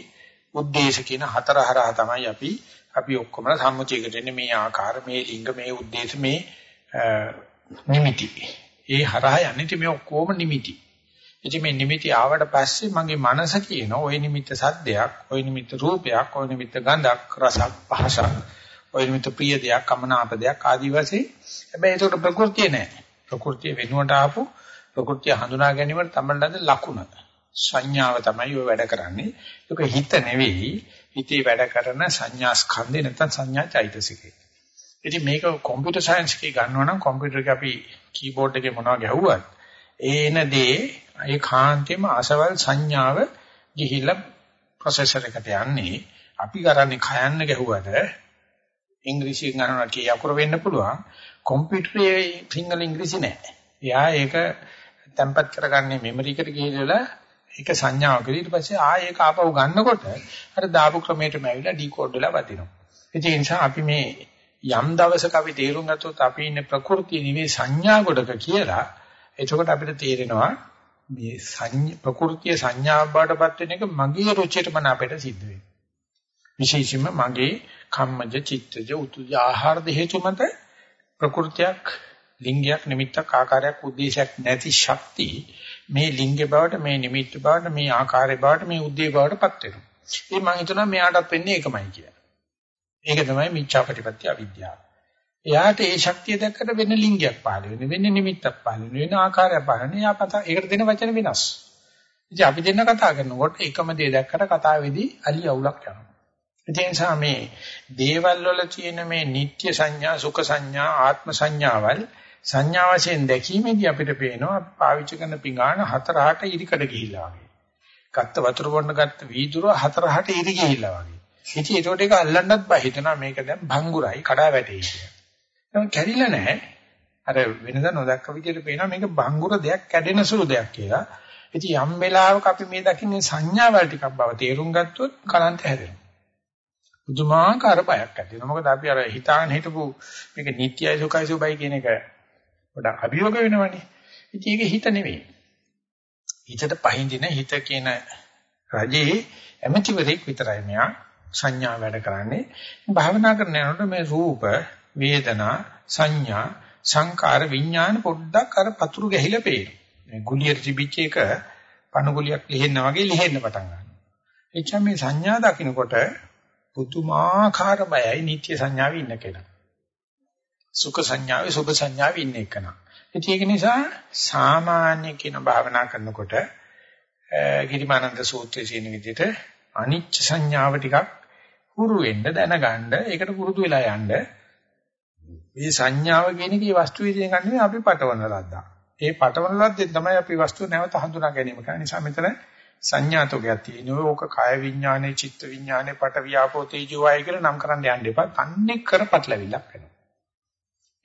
Speaker 1: උද්දේශ කියන හතර හරහා තමයි අපි අපි ඔක්කොම සම්මුතියකට එන්නේ මේ ආකාර මේ ලිංග මේ උද්දේශ මේ නිමිති. ඒ හරහා යන්නේ මේ ඔක්කොම නිමිති. ඉතින් මේ නිමිති ආවට පස්සේ මගේ මනස කියන ওই නිමිත්ත සද්දයක්, ওই නිමිත්ත රූපයක්, ওই නිමිත්ත ගඳක්, රසක්, පහසක්, ওই නිමිත්ත ප්‍රිය දෙයක්, කමනාප දෙයක් ආදී වශයෙන්. හැබැයි ඒක ප්‍රകൃතිය නෑ. ප්‍රകൃතිය වෙනුවට ආපු ප්‍රകൃතිය හඳුනා ගැනීමට තමන්ට ලකුණ. සංඥාව තමයි ඔය වැඩ කරන්නේ. ඒක හිත නෙවෙයි, හිතේ වැඩ කරන සංඥා ස්කන්ධේ නැත්නම් සංඥා චෛතසිකේ. ඉතින් මේක කොම්පියුටර් සයන්ස් එකේ ගන්නවා නම් කොම්පියුටර් එක අපි කීබෝඩ් එකේ මොනවා ගැහුවත් ඒ එන දේ ඒ කාන්තේම අසවල් සංඥාව ගිහිල්ලා ප්‍රොසෙසර් එකට යන්නේ. අපි කරන්නේ කයන්න ගැහුවට ඉංග්‍රීසියෙන් ගන්නවා කිය අකුර වෙන්න පුළුවන්. කම්පියුටරේ සිංහල ඉංග්‍රීසි නෑ. එයා ඒක තැම්පත් කරගන්නේ මෙමරි එකට ගිහිල්ලා ඒක සංඥාවක්. ඊට පස්සේ ආයෙ ඒක ආපහු ගන්නකොට අර දාපු ක්‍රමයටම ඇවිල්ලා ඩිකෝඩ් වෙලා වදිනවා. ඒ නිසා අපි මේ යම් දවසක අපි තේරුම් ගත්තොත් අපි ඉන්නේ ප්‍රകൃතිය නෙවෙයි සංඥා ගොඩක කියලා. එතකොට අපිට තේරෙනවා මේ ප්‍රകൃතිය සංඥා බවටපත් වෙන එක මගේ රුචියට මන අපිට සිද්ධ වෙනවා. විශේෂයෙන්ම මගේ කම්මජ චිත්තජ උතුජ ආහාර හේතු මත ප්‍රകൃතියක් ලිංගයක් නිමිත්තක් ආකාරයක් උද්දේශයක් නැති ශක්තිය මේ ලිංගේ බවට මේ නිමිත්ත බවට මේ ආකාරය බවට මේ උද්දේ බවටපත් වෙනවා. ඒ මම හිතනවා මෙයාටත් වෙන්නේ ඒකමයි කියලා. ඒක තමයි මිච්ඡාපටිපත්‍ය අවිද්‍යාව. එයාට ඒ ශක්තිය දැක්කට වෙන ලිංගයක් පහළ වෙන වෙන නිමිත්තක් පහළ වෙන වෙන ආකාරයක් පහළ වෙන එයා පත ඒකට දෙන වචන වෙනස්. ඉතින් අපි දෙන්න කතා කරනකොට එකම දේ දැක්කට කතාවේදී අලි අවුලක් යනවා. ඒ නිසා මේ දේවල් වල තියෙන මේ නිත්‍ය සංඥා සුඛ සංඥා ආත්ම සංඥාවල් සංඥා වශයෙන් දැකීමේදී අපිට පේනවා පාවිච්චි කරන පිඟාන හතරහට ඉරිකඩ ගිහිල්ලා වගේ. ගත්ත වතුර බොන්න ගත්ත වීදුර හතරහට ඉරි ගිහිල්ලා වගේ. ඉතින් ඒකට ඒක අල්ලන්නත් බෑ හිතනවා මේක දැන් භංගුරයි කඩා වැටෙයි කියලා. ඒක කැඩිලා නැහැ. අර වෙනදා නොදක්ක විදිහට පේනවා මේක භංගුර දෙයක් කැඩෙන සුළු දෙයක් කියලා. ඉතින් යම් වෙලාවක අපි මේ දකින්නේ සංඥාවල් ටිකක් බව තේරුම් ගත්තොත් කලන්ත හැදෙනවා. පුදුමාකාර බයක් ඇති වෙනවා. මොකද අපි අර හිතාගෙන හිටපු මේක නිට්ටයයි සුඛයි සුබයි කියන එක ගොඩක් අභියෝග වෙනවනේ. ඉතින් ඒක හිත නෙවෙයි. හිතට පහින්දින හිත කියන රජේ ඇමතිවරයෙක් විතරයි මෙයා සංඥා වැඩ කරන්නේ. භාවනා කරන යනකොට මේ රූප, වේදනා, සංඥා, සංකාර, විඥාන පොඩ්ඩක් අර පතුරු ගැහිලා පේනවා. මේ ගුලියට තිබිච්ච එක පණුගුලියක් ලිහෙන්න වගේ ලිහෙන්න පටන් ගන්නවා. එච්චම මේ සංඥා දකින්නකොට පුදුමාකාර බයයි නිත්‍ය සංඥාවේ ඉන්න කෙනා. සුඛ සංඥාවේ සුභ සංඥාවේ ඉන්න එකනා. ඒක නිසා සාමාන්‍ය කියන භාවනා කරනකොට ගිරිමානන්ද සූත්‍රයේ කියන විදිහට අනිච්ච සංඥාව ටිකක් හුරු වෙන්න දැනගන්න ඒකට පුරුදු වෙලා යන්න මේ සංඥාව කියන එකේ වස්තු විදිහෙන් ගන්න අපි පටවන ලද්දා. ඒ පටවන ලද්දෙන් තමයි අපි වස්තුව නැවත හඳුනා ගැනීම කරන්නේ. නිසා මෙතන සංඥාතෝගයක් තියෙනවා. ඕක කාය විඥානේ, චිත්ත විඥානේ, පට වියාපෝ තේජෝ වායය කියලා නම් කරන්න යන්න එපා. තන්නේ කර පටලවිලක් වෙනවා.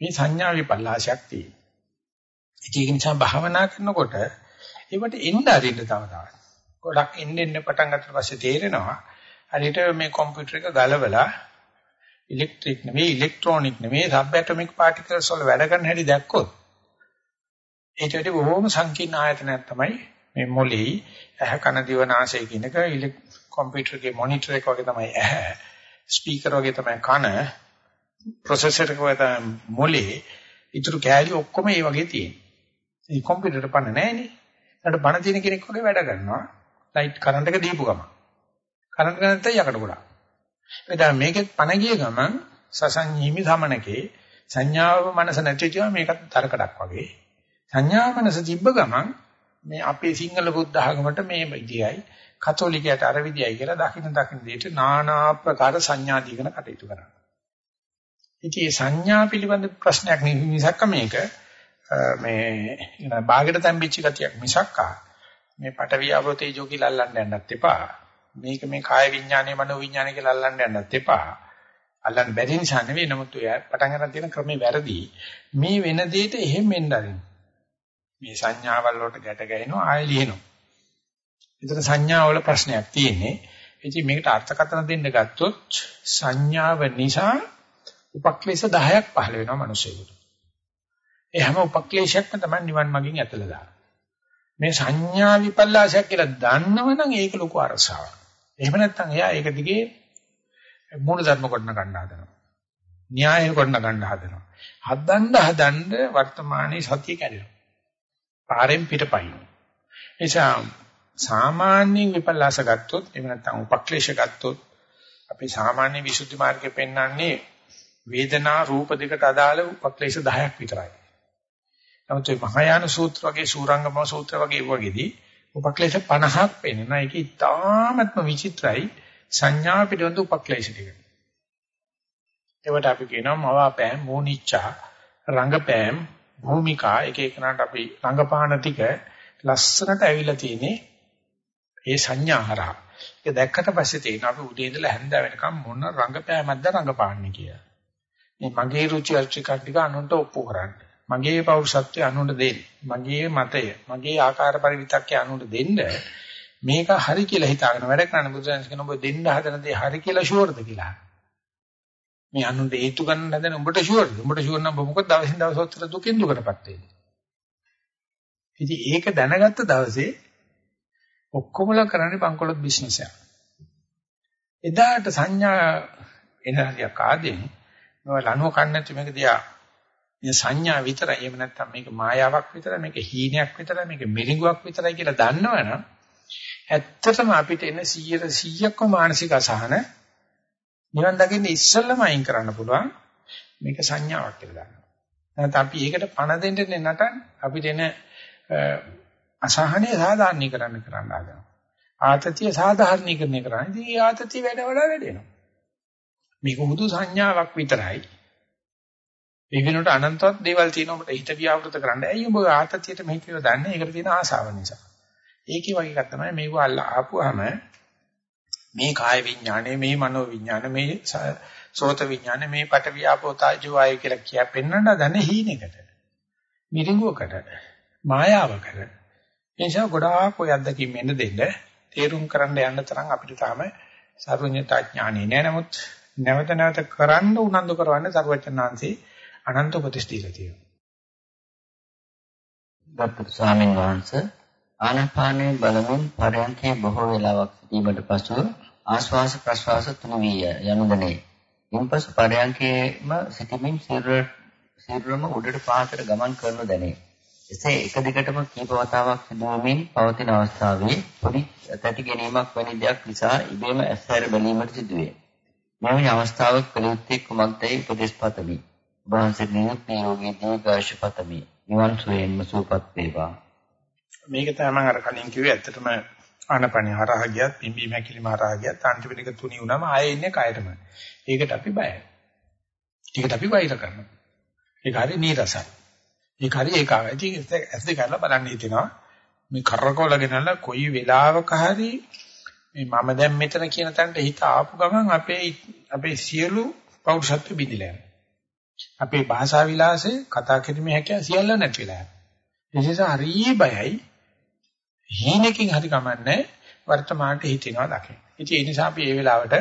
Speaker 1: මේ සංඥා විපල්ලාශයක් තියෙනවා. ඒක නිසා භාවනා කරනකොට ඒවට එන්න අරින්න තව තවත්. ගොඩක් එන්න එන්න පටන් ගන්නට පස්සේ තේරෙනවා හරියට මේ කම්පියුටර් එක ගලවලා ඉලෙක්ට්‍රික් නෙවෙයි ඉලෙක්ට්‍රොනික නෙවෙයි සබ් ඇටොමික් පාටිකල්ස් වල වැඩ කරන හැටි දැක්කොත් ඒකට වඩා බොහොම සංකීර්ණ ආයතනයක් තමයි මේ මොලේ ඇහ කන දිව නාසය කියන එක කම්පියුටර් එකේ මොනිටර් එක වගේ තමයි ඇහ ස්පීකර් වගේ තමයි කන ප්‍රොසෙසර් එක වගේ තමයි මොලේ ඊටු කෑලි ඔක්කොම ඒ වගේ තියෙනවා. මේ කම්පියුටර් පණ නැහැනේ. ඒකට පණ තියෙන කෙනෙක් වගේ වැඩ කරනවා. ලයිට් කරන්ට් එක දීපු ගමන්. කරන්ට් ගන්නත් යකට ගොඩක්. එතන මේකෙත් පණ ගිය ගමන් සසංජීමි සමනකේ සංඥාව මනස නැතිවෙච්චා මේකත් තරකඩක් වගේ. සංඥා මනස තිබ්බ ගමන් මේ අපේ සිංහල බුද්ධ ආගමට මේ විදියයි කතෝලිකයට අර විදියයි කියලා දකින්න දකින්න දෙයට নানা ආකාර සංඥා දීගෙන කටයුතු කරනවා. ඉතින් මේ සංඥා පිළිබඳ ප්‍රශ්නයක් මිසක්ක මේක මේ බාගෙට තැම්පිච්ච ගතියක් මිසක්ක මේ පටවිය අවතේජෝ කියලා අල්ලන්න යන්නත් එපා. මේක මේ කාය විඥානයේ මනෝ විඥානය කියලා අල්ලන්න යන්නත් එපා. අල්ලන්න බැරි නිසා නෙවෙයි නමුත් ඔය පටන් ගන්න තියෙන ක්‍රමේ වැරදි. මේ වෙන දෙයට එහෙම වෙන්න අරින්න. මේ සංඥාවල් වලට ගැට ගැහෙනවා ආයෙ ලියනවා. ඒතර සංඥාවල ප්‍රශ්නයක් තියෙන්නේ. ඉතින් මේකට අර්ථකථන දෙන්න ගත්තොත් සංඥාව නිසා උපක්ලේශ 10ක් පහළ වෙනවා මිනිසෙකුට. ඒ හැම උපක්ලේශයක්ම තමයි නිවන් මගින් ඇතලා දාන්නේ. මේ සංඥා විපල්ලාසයක් කියලා දන්නවනම් ඒක ලොකු අරසාවක්. එහෙම නැත්නම් එයා ඒක දිගේ මූල ධර්ම කොටන ගන්න හදනවා. න්‍යාය කොටන ගන්න හදනවා. හදන්න හදන්න වර්තමානයේ සතිය කැඩෙනවා. පාරෙන් පිටපයින්. එනිසා සාමාන්‍යයෙන් විපල්ලාස ගත්තොත් එහෙම නැත්නම් උපක්ලේශ ගත්තොත් අපි සාමාන්‍ය විසුද්ධි මාර්ගයේ පෙන්වන්නේ වේදනා රූප දෙකට අදාළ උපක්ලේශ 10ක් විතරයි. නමුත් මේ මහායාන සූත්‍ර වගේ සූරංගම සූත්‍ර වගේ වගේදී උපක්ලේශ 50ක් පෙන්වනවා. ඒක ඉතාමත්ම විචිත්‍රයි සංඥා පිටවෙන උපක්ලේශ ටික. ඒවට අපි කියනවා මවාපෑම්, මෝනිච්චා, රංගපෑම්, භූමිකා එක එකනට අපි රංගපාන ටික ලස්සනට ඇවිල්ලා තියෙන්නේ ඒ සංඥා හරහා. ඒක දැක්කට පස්සේ තේරෙනවා අපි උදේ ඉඳලා හැන්ද වෙනකම් මොන රංගපෑමක්ද රංගපාන්නේ කියලා. මේ මගේ රුචි අරුචිකම් ටික අනුන්ට ඔප්පු කරන්න. මගේ පෞරුෂත්වය අනුන්ට දෙන්න. මගේ මතය, මගේ ආකාර පරිවිතක්ය අනුන්ට දෙන්න. මේක හරි කියලා හිතාගෙන වැඩ කරන්න බුදුසසුන කියන ඔබ දෙන්න හදන දේ හරි කියලා ෂුවර්ද කියලා. මේ අනුන්ට හේතු ගන්න හදන උඹට ෂුවර්ද? උඹට ෂුවර් නම් මොකද දවසින් දවස ඔත්තර දුකින් දුකටපත් වෙන්නේ. ඉතින් ඒක දැනගත්ත දවසේ ඔක්කොමලා කරන්නේ බංකොලොත් බිස්නස් එක. එදාට සංඥා එනහරියක් ආදෙන් මම ලනුව කන්නත් මේක දිහා මේ සංඥා විතරයි එහෙම නැත්නම් මේක මායාවක් විතරයි මේක හීනයක් විතරයි මේක මිරිඟුවක් විතරයි කියලා දන්නවනම් ඇත්තටම අපිට එන 100 100ක්ම මානසික අසහන නිවන් දකින්න ඉස්සෙල්ලම අයින් කරන්න පුළුවන් මේක සංඥාවක් කියලා ගන්නවා. නැත්නම් අපි ඒකට පණ දෙන්නේ නැටන් අපිට එන අසහනය සාධාරණීකරණ කරන්න හදනවා. ආතතිය සාධාරණීකරණය කරන්නේ. ඉතින් ඒ ආතතිය වැඩ වඩා වැඩ වෙනවා. මේක හුදු සංඥාවක් විතරයි. ඒ වෙනුවට අනන්තවත් දේවල් තියෙනවා ඔබට හිත ව්‍යාවෘත කරන්න. ඇයි ඔබ ආතතියට මේ කියලා දන්නේ? ඒකට තියෙන ආසාව නිසා. ඒකේ වගේ එකක් තමයි මේව ආපුවාම මේ කාය විඥානය, මේ මනෝ විඥාන, මේ සෝත විඥාන, මේ පට ව්‍යාපෝතාජෝ ආය කියලා කියා පෙන්වන්න දන්නේ හීනෙකට. මිරිඟුවකට, මායාවකට. ඒ නිසා ගොඩාක් ඔය අත්දැකීම් එන්න දෙන්න, තේරුම් කරන්න යන්න තරම් අපිට තාම සර්වඥතා ඥානෙ නෑ. නමුත් නැවත නැවත කරන්න උනන්දු කරවන්න සර්වඥාන්සේ අනන්ත උපදෙස් දීලා තියෙනවා.
Speaker 2: ගරු ස්වාමීන් වහන්සේ ආනාපානයේ බලමින් පරයන්කේ බොහෝ වේලාවක් සිටීමට පසුව ආශ්වාස ප්‍රශ්වාස තුන වී යනුදනේ. ඉන්පසු පරයන්කේම සිටීමෙන් සිරුරම උඩට පහතට ගමන් කරනු දැනේ. එසේ එක දිගටම කීප වතාවක් සිදුවමින් පවතින අවස්ථාවේ පොඩි තැති ගැනීමක් වැනි දෙයක් නිසා ඉබේම ඇස්සැර බැලීමට සිදුවේ. මෙවැනි අවස්ථාවක් කළ යුත්තේ කුමක්දයි උපදෙස් පතමි. වහන්සේ නිරෝගී දීර්ඝායුෂ පතමි. නිවන් සුවයෙන්ම සුවපත් වේවා.
Speaker 1: මේක තමයි මම අර කලින් කිව්වේ ඇත්තටම ආනපනිය හරහා ගියත් පිම්බීම හැකිලිම හරහා ගියත් අන්තිමට එක තුනි වුණාම ආයේ ඉන්නේ කයටම. ඒකට අපි බයයි. ඒකට අපි වෛර කරනවා. ඒක හරි නීරසයි. ඒක හරි ඒකාගයි. ඉතින් ඇස් දෙක අරලා බලන්න හිතෙනවා. මේ කරකවලගෙනලා කොයි වෙලාවක හරි මේ මම දැන් මෙතන කියන තැනට හිත ආපු ගමන් අපේ අපේ සියලු පෞරුෂත්ව බිඳිලා යනවා. අපේ භාෂා විලාසේ කතා කිරීමේ හැකියාව සියල්ල නැති වෙලා යනවා. ඒ නිසා හරි බයයි. හීනකින් හරි කමන්නේ වර්තමානට හිතෙනවා දකින්න. ඉතින් ඒ නිසා අපි මේ වෙලාවට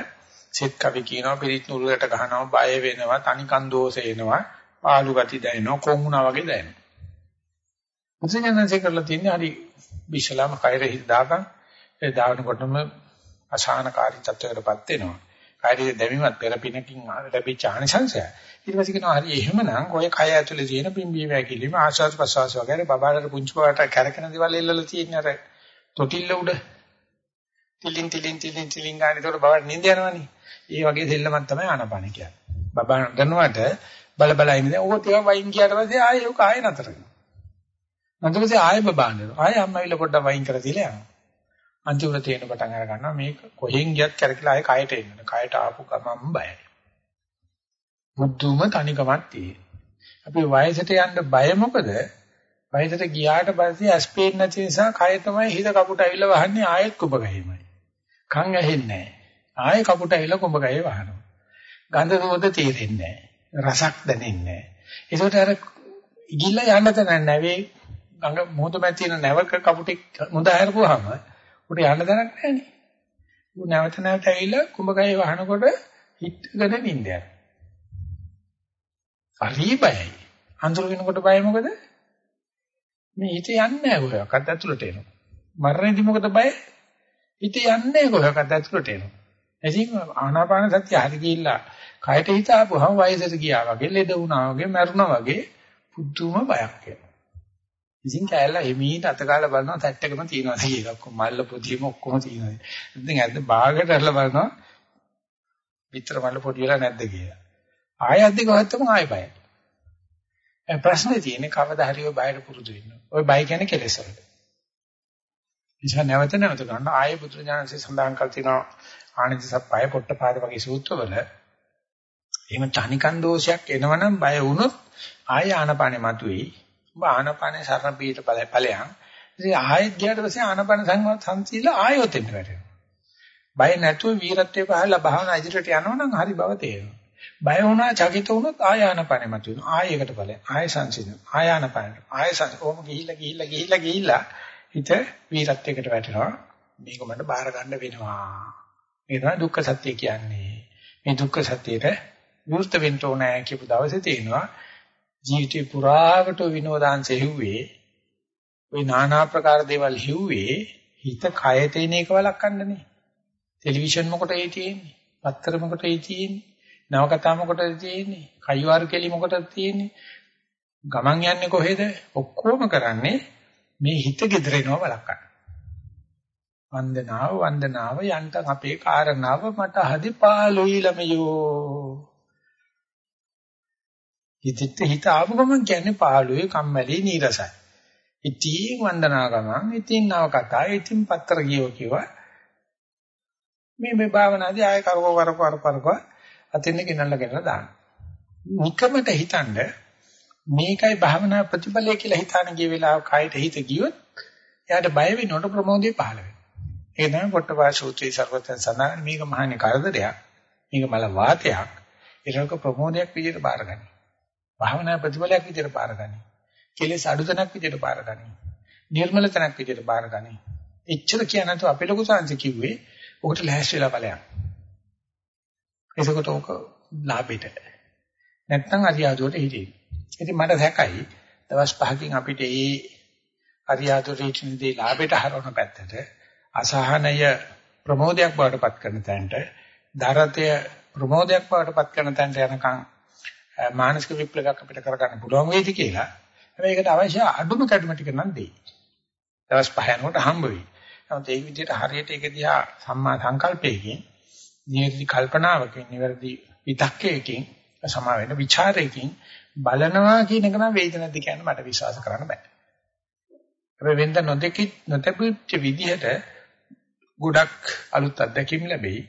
Speaker 1: සෙත් කවි කියනවා පිරිත් නුරුලට ගහනවා බය වෙනවා තනිකන් දෝෂ එනවා පාළු ගති දැනෙනවා කොමුණා වගේ දැනෙනවා. මුසෙන්යන්සේ කරලා තියන්නේ හරි විශලම කයර හිත දාගන්න ඒ දානකොටම අසහනකාරී තත්වයකටපත් වෙනවා. කායික දැමීමත් පෙරපිනකින් ලැබිච්ච ආනිසංශය. ඊට පස්සේ කියනවා හරි එහෙමනම් ඔය කය ඇතුලේ තියෙන පිම්බීම වැකිලිම ආශාස ප්‍රසවාස වගේ බබාලට පුංචි බවට කැරකෙන දේවල් එල්ලලා තියෙන අර තොටිල්ල උඩ තිලින් තිලින් තිලින් තිලින් ගන්න ඒකට බබාට නිින්ද යනවනේ. ඒ වගේ දෙල්ලමක් තමයි ආනපාන කියන්නේ. බබා දන්නවට බල බල ඉන්නේ. ඕක ටිකක් වයින් ගියාට පස්සේ ආයෙ ඕක ආයෙ නතර වෙනවා. නතර පස්සේ ආයෙ බබාන්නේ. ආයෙ අම්මයිල පොඩ්ඩක් වයින් කරලා තියලා යනවා. අන්තිමට තේරෙන පටන් අර ගන්නවා මේක කොහෙන් ගියත් කරකිලා ආයේ කයට එන්න. කයට ආපු ගමන් බයයි. බුද්ධුම තනිකමක් තියෙන. අපි වයසට යන්න බය මොකද? වයසට ගියාට පස්සේ ඇස්පේන් නැති නිසා කය තමයි හිත කපුට ඇවිල්ලා වහන්නේ ආයෙත් කුඹ ගහීමයි. කන් ඇහෙන්නේ නැහැ. ආයෙ කපුට ඇවිල්ලා කුඹ ගහේ වහනවා. ගඳ සුවඳ තේරෙන්නේ නැහැ. රසක් දැනෙන්නේ නැහැ. ඒකට අර ඉගිල්ලා යන්න තැන නැවේ ගඟ මොහොත මැද තියෙන නැවක කපුටෙක් මුද හැරපුවාම උට යන්න දැනක් නැහැනේ. ඌ නැවත නැවත ඇවිල්ලා කුඹගහේ වහනකොට හිටගෙන නින්ද යනවා. හරි බයයි. අඳුර වෙනකොට බය මොකද? මේ හිත යන්නේ නැහැ කොහොක්වත් ඇතුළට එනවා. මරණයදී මොකද බය? හිත යන්නේ කොහොක්වත් ඇතුළට එනවා. එදින් ආනාපාන සතිය හරි ගිහිල්ලා කයට හිත ආපුවම වයසට ගියා වගේ ලෙඩ වුණා වගේ මැරුණා වගේ පුදුම බයක් එනවා. ඉතින් කැලලා එමීට අතකාලා බලනවා සෙට් එකම තියෙනවා කියලා. ඔක්කොම මල්ල පොදියම ඔක්කොම තියෙනවා. ඉතින් ඇද්ද බාගට අරලා බලනවා විතර මල්ල පොඩි වෙලා නැද්ද කියලා. ආයෙ අද්දි ගහත්තම ආයෙ බයයි. ඒ ප්‍රශ්නේ තියෙන්නේ කවදා හරි ඔය බයර පුරුදු වෙන්න. ඔය බය කියන්නේ කෙලෙස් වලට. ඉතින් නැවත නැවත ගන්න ආයෙ පුත්‍රඥානසේ සඳහන් කර තිනවා ආනිච්ච සප්පය පොට්ටපාද වගේ සූත්‍රවල එහෙම තනිකන් දෝෂයක් එනවනම් බය වුණොත් ආයෙ ආනපානෙ මතුවේයි. ඔබ ආනපානේ සරණ පීඨ ඵලයන්. ඉතින් ආයෙත් ගියාට පස්සේ ආනපාන සංවත් සංසීල ආයෙත් එන්න වැටෙනවා. බය නැතුව වීරත්වයේ පහළ භාවනා ඉදිරියට යනවනම් හරි බව තේරෙනවා. බය වුණා චකිත වුණොත් ආය ආනපානේ මතුවෙනවා. ආයෙකට ඵලයන්. ආයෙ සංසීල. ආය ආනපාන. ආයෙ සං ඕම ගිහිල්ලා ගිහිල්ලා ගිහිල්ලා ගිහිල්ලා හිත වීරත්වයකට වැටෙනවා. මේක මට බාර ගන්න වෙනවා. මේ තමයි දුක්ඛ සත්‍ය කියන්නේ. මේ දුක්ඛ සත්‍යයට විවෘත වෙන්න ඕනේ කියපු දවසේ තේනවා ජීවිතේ පුරාවට විනෝදාංශ හෙව්වේ ওই নানা ආකාර දේවල් හෙව්වේ හිත කයට එන එක වළක්වන්නනේ ටෙලිවිෂන් මොකටද තියෙන්නේ පත්තර මොකටද තියෙන්නේ නවකතා මොකටද තියෙන්නේ කයිවාරු කෙලි මොකටද තියෙන්නේ ගමන් යන්නේ කොහෙද ඔක්කොම කරන්නේ මේ හිත gedරෙනවා වළක්වන්න වන්දනාව වන්දනාව යන්ට අපේ කාරණාව මට හදි පාළුයි ළමයෝ හිතෙත් හිත ආව ගමන් කියන්නේ පාළුවේ කම්මැලි නීරසයි ඉතින් වන්දනා ගමන් ඉතින් නව කතා ඉතින් පත්‍ර ගියෝ කිව්වා මේ මේ භාවනාදී ආය කරකෝ කරකෝ කරකෝ අතින් ගෙනල්ලා ගෙනල්ලා දාන්න නිකමට හිතනද මේකයි භාවනා ප්‍රතිඵලය කියලා හිතාන ගිය වෙලාව කයට හිත ගියොත් එයාට බය වෙනකොට ප්‍රමෝදේ පහළ වෙනවා ඒ තමයි පොට්ටපාය සූත්‍රයේ සර්වතන් සඳහන් මේක මහන්නේ කරදරයක්. මේක මල වාතයක්. ඒකක ප්‍රමෝදයක් විදිහට බාරගනි. භාවනා ප්‍රතිඵලයක් විදිහට බාරගනි. කෙලෙස් අඩුතනක් විදිහට බාරගනි. නිර්මල තනක් විදිහට බාරගනි. එච්චර කියන නැතුව අපේ ලොකු සංසි කිව්වේ ඔකට ලෑස්ති වෙලා ඵලයක්. එසකොට ඔක ලාභෙට. නැත්තම් අරියාදුවට හිටියේ. ඉතින් මට සැකයි දවස් පහකින් අපිට ඒ අරියාදුවට හිටිනදී ලාභෙට හරවන පැත්තට අසහනය ප්‍රමෝදයක් බවට පත් කරන තැනට දරතය ප්‍රමෝදයක් බවට පත් කරන තැනට යනකම් මානසික විප්ලවයක් අපිට කරගන්න පුළුවන් වේවි කියලා. හැබැයි ඒකට අවශ්‍ය අඩුම කැඩුම ටික නම් දෙයි. දවස් පහ යනකොට හම්බ වෙයි. නමුත් ඒ විදිහට හරියට ඒක දිහා සම්මා සංකල්පයකින්, නිවැරදි කල්පනාවකින්, නිවැරදි විතක්කයකින්, සමා වෙන ਵਿਚාරයකින් බලනවා කියන එක නම් වේදනද්ද කියන්න මට විශ්වාස කරන්න බෑ. හැබැයි වෙනද නොදෙකි නොතෙපිච්ච විදිහට ගොඩක් අලුත් අත්දැකීම් ලැබෙයි.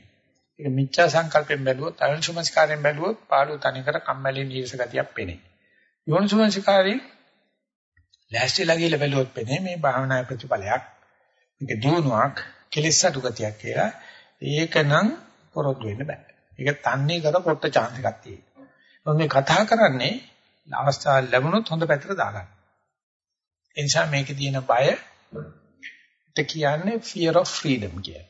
Speaker 1: ඒක මිච්ඡා සංකල්පයෙන් බැලුවොත් අයෝනිසමස්කාරයෙන් බැලුවොත් පාළු තනිකර කම්මැලි නීරස ගතියක් පෙනේ. යෝනිසමස්කාරයෙන් ලෑස්තිලා ගිහලා බැලුවොත් පෙනේ මේ භාවනා ප්‍රතිඵලයක්. මේක දිනුවක් කෙලෙස් අඩු ගතියක් කියලා. ඒකනම් පොරොත්තු වෙන්න බෑ. ඒක තන්නේ කර පොට්ට chance එකක් තියෙනවා. මේ කතා කරන්නේ අවස්ථාව ලැබුණොත් හොඳ පැත්තට දාගන්න. ඒ නිසා මේකේ තියෙන බය ට කියන්නේ fear of freedom කිය.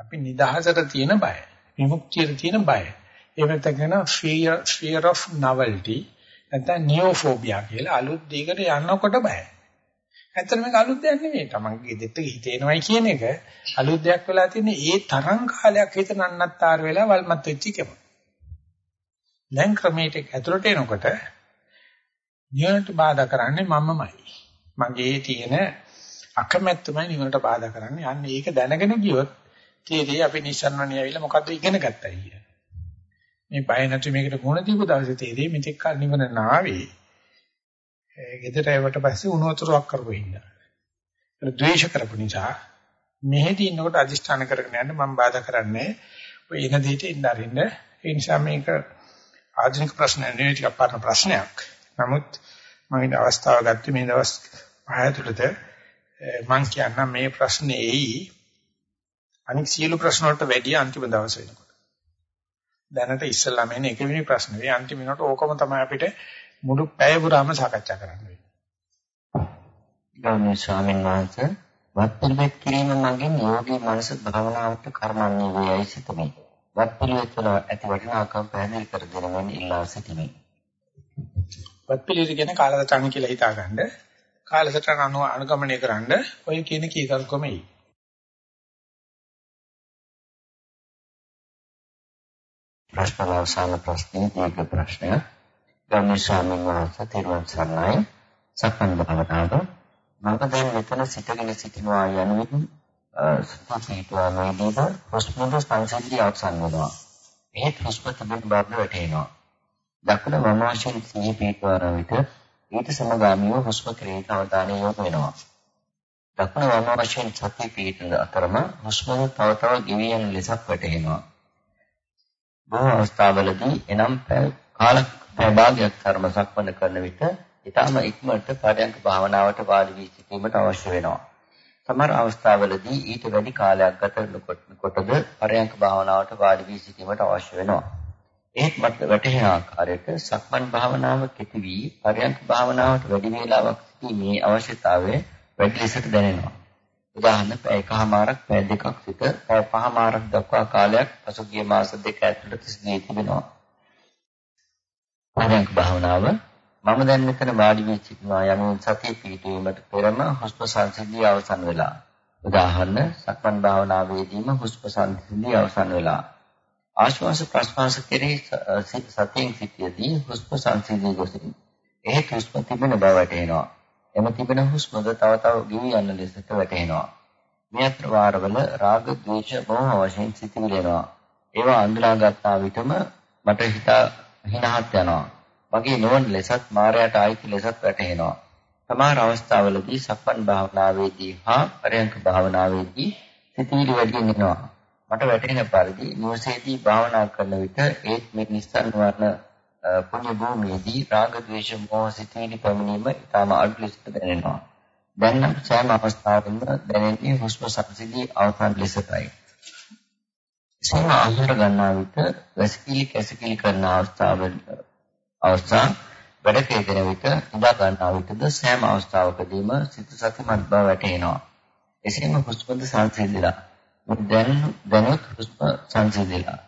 Speaker 1: අපි නිදහසට තියෙන බය. විමුක්තියට තියෙන බය. එහෙම නැත්නම් fear fear of novelty නැත්නම් neophobia කියලා අලුත් දෙයකට යනකොට බය. ඇත්තට මේක අලුත් දෙයක් නෙමෙයි. තමන්ගේ දෙත්ත හිතේනවයි කියන එක අලුත් දෙයක් වෙලා තියෙන්නේ ඒ තරම් කාලයක් හිත නන්නත්තර වෙලා වල්මත් වෙච්ච එකම. දැන් ක්‍රමයට ඇතුළට එනකොට නිවනට බාධා කරන්නේ මමමයි. මගේ තියෙන අකමැත්තමයි නිවනට බාධා කරන්නේ. අන්න ඒක දැනගෙන ගියොත් තේරෙයි අපි නිසන්වණේ ඇවිල්ලා මොකද්ද ඉගෙන ගත්තයි කිය. මේ බය නැති මේකට මොන දීපු දවසේ තේරෙයි මෙතෙක් කල නිවන නාවේ. ගෙදර එවට පස්සේ උණු වතුරක් කරපු හින්දා. ඒක ද්වේෂ කරපු නිසා මෙහෙදී ඉන්නකොට අදිෂ්ඨාන කරගෙන යන්න මම බාධා කරන්නේ ඔය එන දෙයට ඉන්න අරින්න. ඒ නිසා මේක ආධුනික ප්‍රශ්න නෙවෙයි ටිකක් පරණ ප්‍රශ්නයක්. නමුත් මම ඉන්න අවස්ථාව ගත්තේ මේ දවස් පහ තුළත මම කියන්නම් මේ ප්‍රශ්නේ එයි අනික සියලු ප්‍රශ්න වලට වැඩිය අන්තිම දවස් වෙනකොට. දැනට ඉස්සල්ලාම එන්නේ එකවෙනි ප්‍රශ්නේ. ඒ අන්තිම වෙනකොට ඕකම තමයි අපිට මුළු පැය පුරාම සාකච්ඡා කරන්න වෙන්නේ.
Speaker 2: ගෞරවනීය ස්වාමීන් වහන්සේ වත් පිළිවෙත් කිරීම මගින් යෝගී මනස භාවනාවට කර්මන්නේ වේයි සිතමි. වත් පිළිවෙත් වල ඇති වටිනාකම් පැහැදිලි කර දෙනවන් ඉල්ලා සිටිමි.
Speaker 1: වත් පිළිවෙත් කියන කාලසටහන කියලා හිතාගන්න. කාලසටහන අනුව අනුගමනය කරන්න ඔය කියන කීකරුකම එයි.
Speaker 2: ප්‍රශ්න අවසාන ප්‍රශ්නේ දීර්ඝ ප්‍රශ්නය. ගම්‍ය ස්වාමීන් වහන්සේ තිරුවන් සරණයි. සක්මන් භාවනාව මම දැන් මෙතන සිටගෙන සිටිනවා යනුවෙන් සුපිහිටුවාමේදීද හොස්පිටල් සංසිද්ධිය අවසන් වෙනවා. ඒත් හොස්පිටල් බඩ වැටෙනවා. දකුණ වම වශයෙන් සිහි පිටවන විට ඊට සමගාමීව හුස්ම කෙරෙහි අවධානය යොමු වෙනවා. දකුණ වම වශයෙන් සතිය පිටන අතරම හුස්ම තව තව ගෙවි යන ලෙසක් වැටහෙනවා. බොහෝ අවස්ථාවලදී එනම් කාල භාගයක් කර්ම සක්මන කරන විට ඊටම ඉක්මනට පරයන්ක භාවනාවට වාඩි වී සිටීමට අවශ්‍ය වෙනවා. සමහර අවස්ථාවලදී ඊට වැඩි කාලයක් ගත කොටද පරයන්ක භාවනාවට වාඩි වී සිටීමට අවශ්‍ය වෙනවා. ඒත් මට වැටහෙන ආකාරයට සක්මන් භාවනාව කෙටි වී පරයන්ක භාවනාවට වැඩි වේලාවක් සිටීමේ අවශ්‍යතාවය වැඩි ලෙසට දැනෙනවා. උදාහරණ පැයකමාරක් පැය දෙකක් සිට පැය පහමාරක් දක්වා කාලයක් පසුගිය මාස දෙක ඇතුළත සිදුවී තිබෙනවා. පරයන්ක භාවනාව මම දැන් මෙතන වාඩි වී සිටිනවා යනුවෙන් සතිය පිහිටීමට පෙරම හුස්ම සංසිද්ධිය අවසන් වෙලා. උදාහරණ සක්මන් භාවනාවේදීම හුස්ම සංසිද්ධිය අවසන් වෙලා. ආශ්වාස ප්‍රශ්වාස කෙරෙහි සතියෙන් සිටියදී හුස්ම සංසිද්ධිය ගොසින්. එහි හුස්ම තිබෙන බව වැටහෙනවා. එම තිබෙන හුස්මද තව තව ගෙවි යන ලෙසට වැටහෙනවා. මේ අත්වාරවල රාග, ද්වේෂ බොහොම වශයෙන් සිතිවිලි එනවා. ඒවා අඳුනාගත්තා විටම මට හිත හිනහත් යනවා. මගේ නොවන ලෙසත් මායයට ආйти ලෙසත් වැටහෙනවා. සමහර අවස්ථාවලදී සක්මන් භාවනාවේදී හා පරයන්ක භාවනාවේදී සිතිවිලි වැඩියෙන් එනවා. මට වැටෙන පරිදි නිවසේදී භාවනා කරන විට ඒත් මේ නිස්සාරණ පුණ්‍ය භූමියේදී රාග ද්වේෂ මොහ සිතිවිලි පැමිණීම ඉතාම අඩු ලෙසට දැනෙනවා. දැන් නම් සෑම අවස්ථාවකම දැනෙන්නේ හුස්ම සංසිඳී අවසන් ලෙසයි. සම ආහාර ගන්නා විට වැසිකිලි කැසිකිලි කරන අවස්ථාවල අවස්ථා වැඩ කෙරෙන විට ඉඳා ගන්නා විටද සෑම අවස්ථාවකදීම සිත සතිමත් බව වැටහෙනවා. එසේම හුස්මද සංසිඳිලා. දැන් දැනුත් හුස්ම සංසිඳිලා.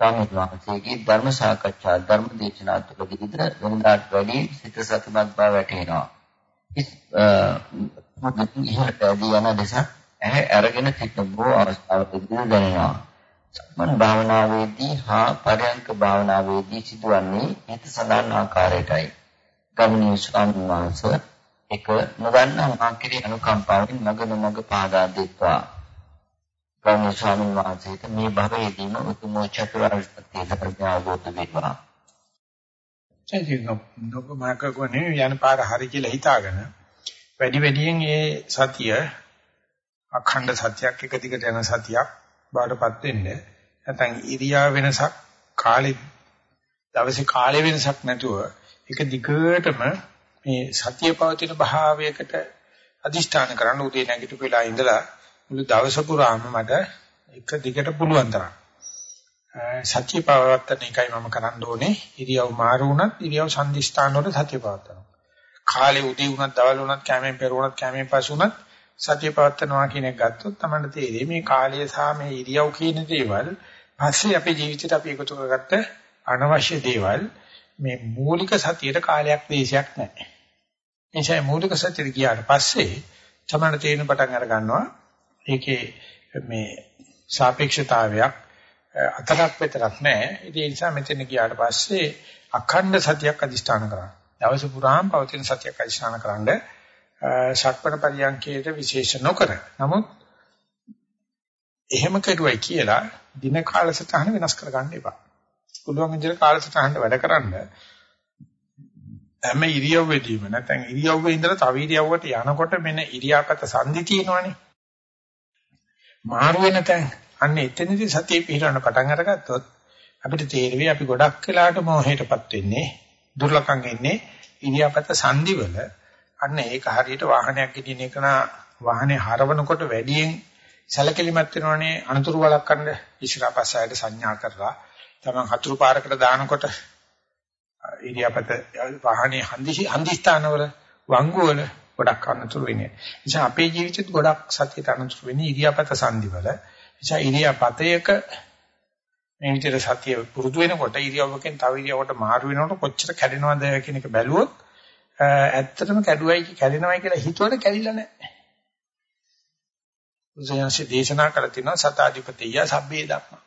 Speaker 2: ස්වාමීන් වහන්සේගේ ධර්ම සාකච්ඡා ධර්ම දේශනා තුළදීද වෙනදාට වැඩි සිත සතිමත් බව වැටහෙනවා. ඉහළට ඇදී යන ලෙස ඇහැ අරගෙන සිටින බොහෝ අවස්ථාවකදී දැනෙනවා. සක්මන් භාවනාවේදී හා පරයන්ක භාවනාවේදී සිදුවන්නේ හිත සඳහන් ආකාරයටයි. ගමනීය ස්වාමීන් වහන්සේ එක නොදන්නා මා කෙරෙහි අනුකම්පාවෙන් මග නොමග පාදා දෙත්වා. ගමනීය ස්වාමීන් වහන්සේට මේ භවයේදීම උතුම් චතුරාර්ය සත්‍ය ධර්ම අවබෝධ වේවා.
Speaker 1: එදින නොබ මාකගොනේ යන පාර හරි කියලා හිතාගෙන වැඩි වැඩියෙන් ඒ සතිය අඛණ්ඩ සත්‍යයක් එක දිගට යන සතියක් බාටපත් වෙන්නේ නැත්නම් ඉරියා වෙනසක් කාලේ දවසේ කාලේ වෙනසක් නැතුව එක දිගටම මේ සතිය පවතින භාවයකට අදිෂ්ඨාන කරන්න උදේ නැගිටපු වෙලා ඉඳලා මුළු දවස පුරාම මට එක දිගට පුළුවන් තරම්. සත්‍ය පවත්තන එකයි මම කරන්න ඕනේ. ඉරියව් මාරු වුණත් ඉරියව් සංදිස්ථාන වල සත්‍ය පවත්තනවා කාලේ උදේ වුණත් දවල් වුණත් කැමෙන් පෙර වුණත් කැමෙන් පසු වුණත් සතිය පවත්නවා කියන එක ගත්තොත් තමයි තේරෙන්නේ මේ කාලය සහ මේ ඉරියව් කියන දේවල් පස්සේ අපේ ජීවිතේට අපි එකතු කරගත්ත අනවශ්‍ය දේවල් මේ මූලික සතියේ කාලයක් දේශයක් නැහැ. එනිසා මූලික සතියට ගියාට පස්සේ තමයි තේරෙන පටන් අර ගන්නවා ඒකේ මේ සාපේක්ෂතාවයක් අතරක් විතරක් නැහැ. ඒ නිසා මෙතන ගියාට පස්සේ අඛණ්ඩ සතියක් අදිෂ්ඨාන කරනවා. දවස පුරාම පවතින සතියක් අදිෂ්ඨාන කරන්නේ ශක්පන පරියන්කේට විශේෂ නොකර. නමුත් එහෙම කරුවයි කියලා දින කාලසටහන වෙනස් කරගන්න එපා. පුළුවන් විදිහට කාලසටහනට වැඩ කරන්න හැම ඉරියව්වෙදීම නැත්නම් ඉරියව්වේ ඉඳලා තව ඉරියව්වට යනකොට මෙන්න ඉරියාපත සංදි තියෙනවනේ. මාරු වෙන තැන්. අන්න එතනදී සතිය පිහිටවන්න පටන් අරගත්තොත් අපිට තේරෙවි අපි ගොඩක් වෙලාට මොහේටපත් වෙන්නේ දුර්ලභං ඉන්නේ ඉරියාපත සංදිවල. අන්න ඒක හරියට වාහනයක් ගෙනියන එක නා වාහනේ හරවනකොට වැඩියෙන් සැලකිලිමත් වෙනවනේ අනතුරු වළක්වන්න ඉස්සරහපස්සයට සංඥා කරලා. තමන් හතුරු පාරකට දානකොට ඉරියාපත වාහනේ හන්දිසි හන්දිස්ථානවල වංගුවල ගොඩක් අනතුරු වෙන්නේ. නිසා අපේ ජීවිතෙත් ගොඩක් සතියට අනතුරු වෙන්නේ ඉරියාපත සංදිවල. නිසා ඉරියාපතයක මේ විදිහට සතිය පුරුදු වෙනකොට ඉරියව්වකින් තව ඉරියව්වට මාරු වෙනකොට කොච්චර කැඩෙනවද කියන එක බැලුවොත් ඇත්තටම කැඩුවයි කැඩෙනවයි කියලා හිතුවට කැඩිලා නැහැ. උසයන්සේ දේශනා කළ තිනවා සතාධිපතිය සබ්බේ ධම්ම.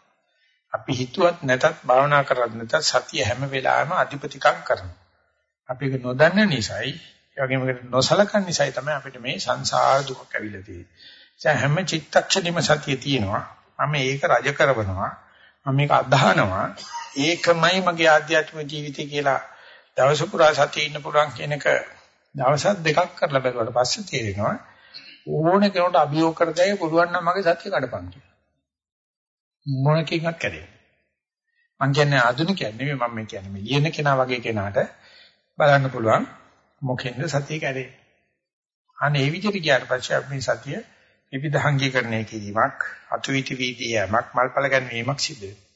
Speaker 1: අපි හිතුවත් නැතත් භාවනා කරත් නැතත් සතිය හැම වෙලාවෙම අධිපතිකම් කරනවා. අපි ඒක නොදන්න නිසායි, ඒ වගේම නොසලකන නිසායි තමයි අපිට මේ සංසාර දුක ඇවිල්ලා තියෙන්නේ. හැම චිත්තක්ෂණෙම සතිය තියෙනවා. මම ඒක රජ කරවනවා. මම මේක අදහනවා. ඒකමයි මගේ ආධ්‍යාත්මික ජීවිතය කියලා දවස පුරා සතියේ ඉන්න පුළුවන් කියන එක දවසක් දෙකක් කරලා බැලුවට පස්සේ තේරෙනවා ඕන කෙනෙකුට අභියෝග කරතයි පුළුවන් නම් මගේ සතිය කඩපන් කියලා. මොනකින්වත් කැදෙන්නේ. මං කියන්නේ ආධුනිකයන් නෙමෙයි මම මේ කියන්නේ මේ ලියන කෙනා වගේ කෙනාට බලන්න පුළුවන් මොකෙන්ද සතිය කැදෙන්නේ. අනේ මේ විදිහට ගියාට පස්සේ අපි මේ සතිය විවිධාංගීකරණය කිරීමක් අතුවිති වීදියාවක් මල්පල ගැනීමක් සිදු වෙනවා.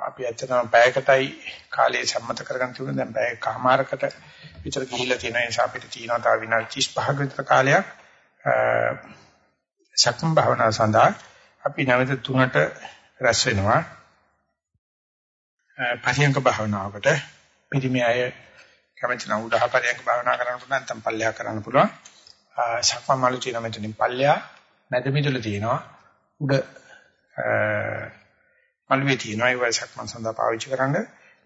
Speaker 1: අපි ඇත්තටම පැයකටයි කාලය සම්මත කරගන්න තිබුණා. දැන් පැය කමාරකට විතර ගිහිල්ලා තියෙන නිසා අපිට තියෙනවා තව විනාඩි 35ක විතර කාලයක්. සක්ම භාවනාව සඳහා අපි නැවත තුනට රැස් වෙනවා. පරියංග භාවනාවකට. පිරිමි අය කැමති නම් උදාහ පරියංග භාවනා කරන්න පුළුවන් නැත්නම් පල්ලෙහා කරන්න පුළුවන්. සක්මන් මළු තියෙන මෙතනින් පල්ලෙහා මැද මිදුල තියෙනවා. උඩ මළුවේ තියෙනවා. ඒ වගේ සක්මන් සඳහා පාවිච්චි කරන්න.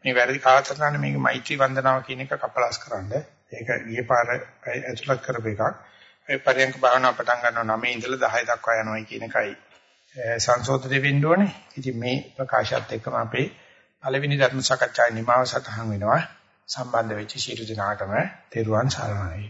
Speaker 1: මේ වැරදි කාලතරණ මේක මෛත්‍රී වන්දනාව කියන එක කපලස් කරන්න. ඒක ගියේ පාර ඇතුළත් කරපු එකක්. ඒ පරියංග භාවනාව පටන් ගන්නවා 9 ඉඳලා 10 දක්වා යනවා කියන එකයි සංශෝධනය වෙන්න ඕනේ. ඉතින් මේ ප්‍රකාශයත් එක්කම අපේ පළවෙනි ධර්ම සාකච්ඡාවේ නිමාව සටහන් වෙනවා. සම්බන්ධ වෙච්ච සියලු දෙනාටම තෙරුවන් සරණයි.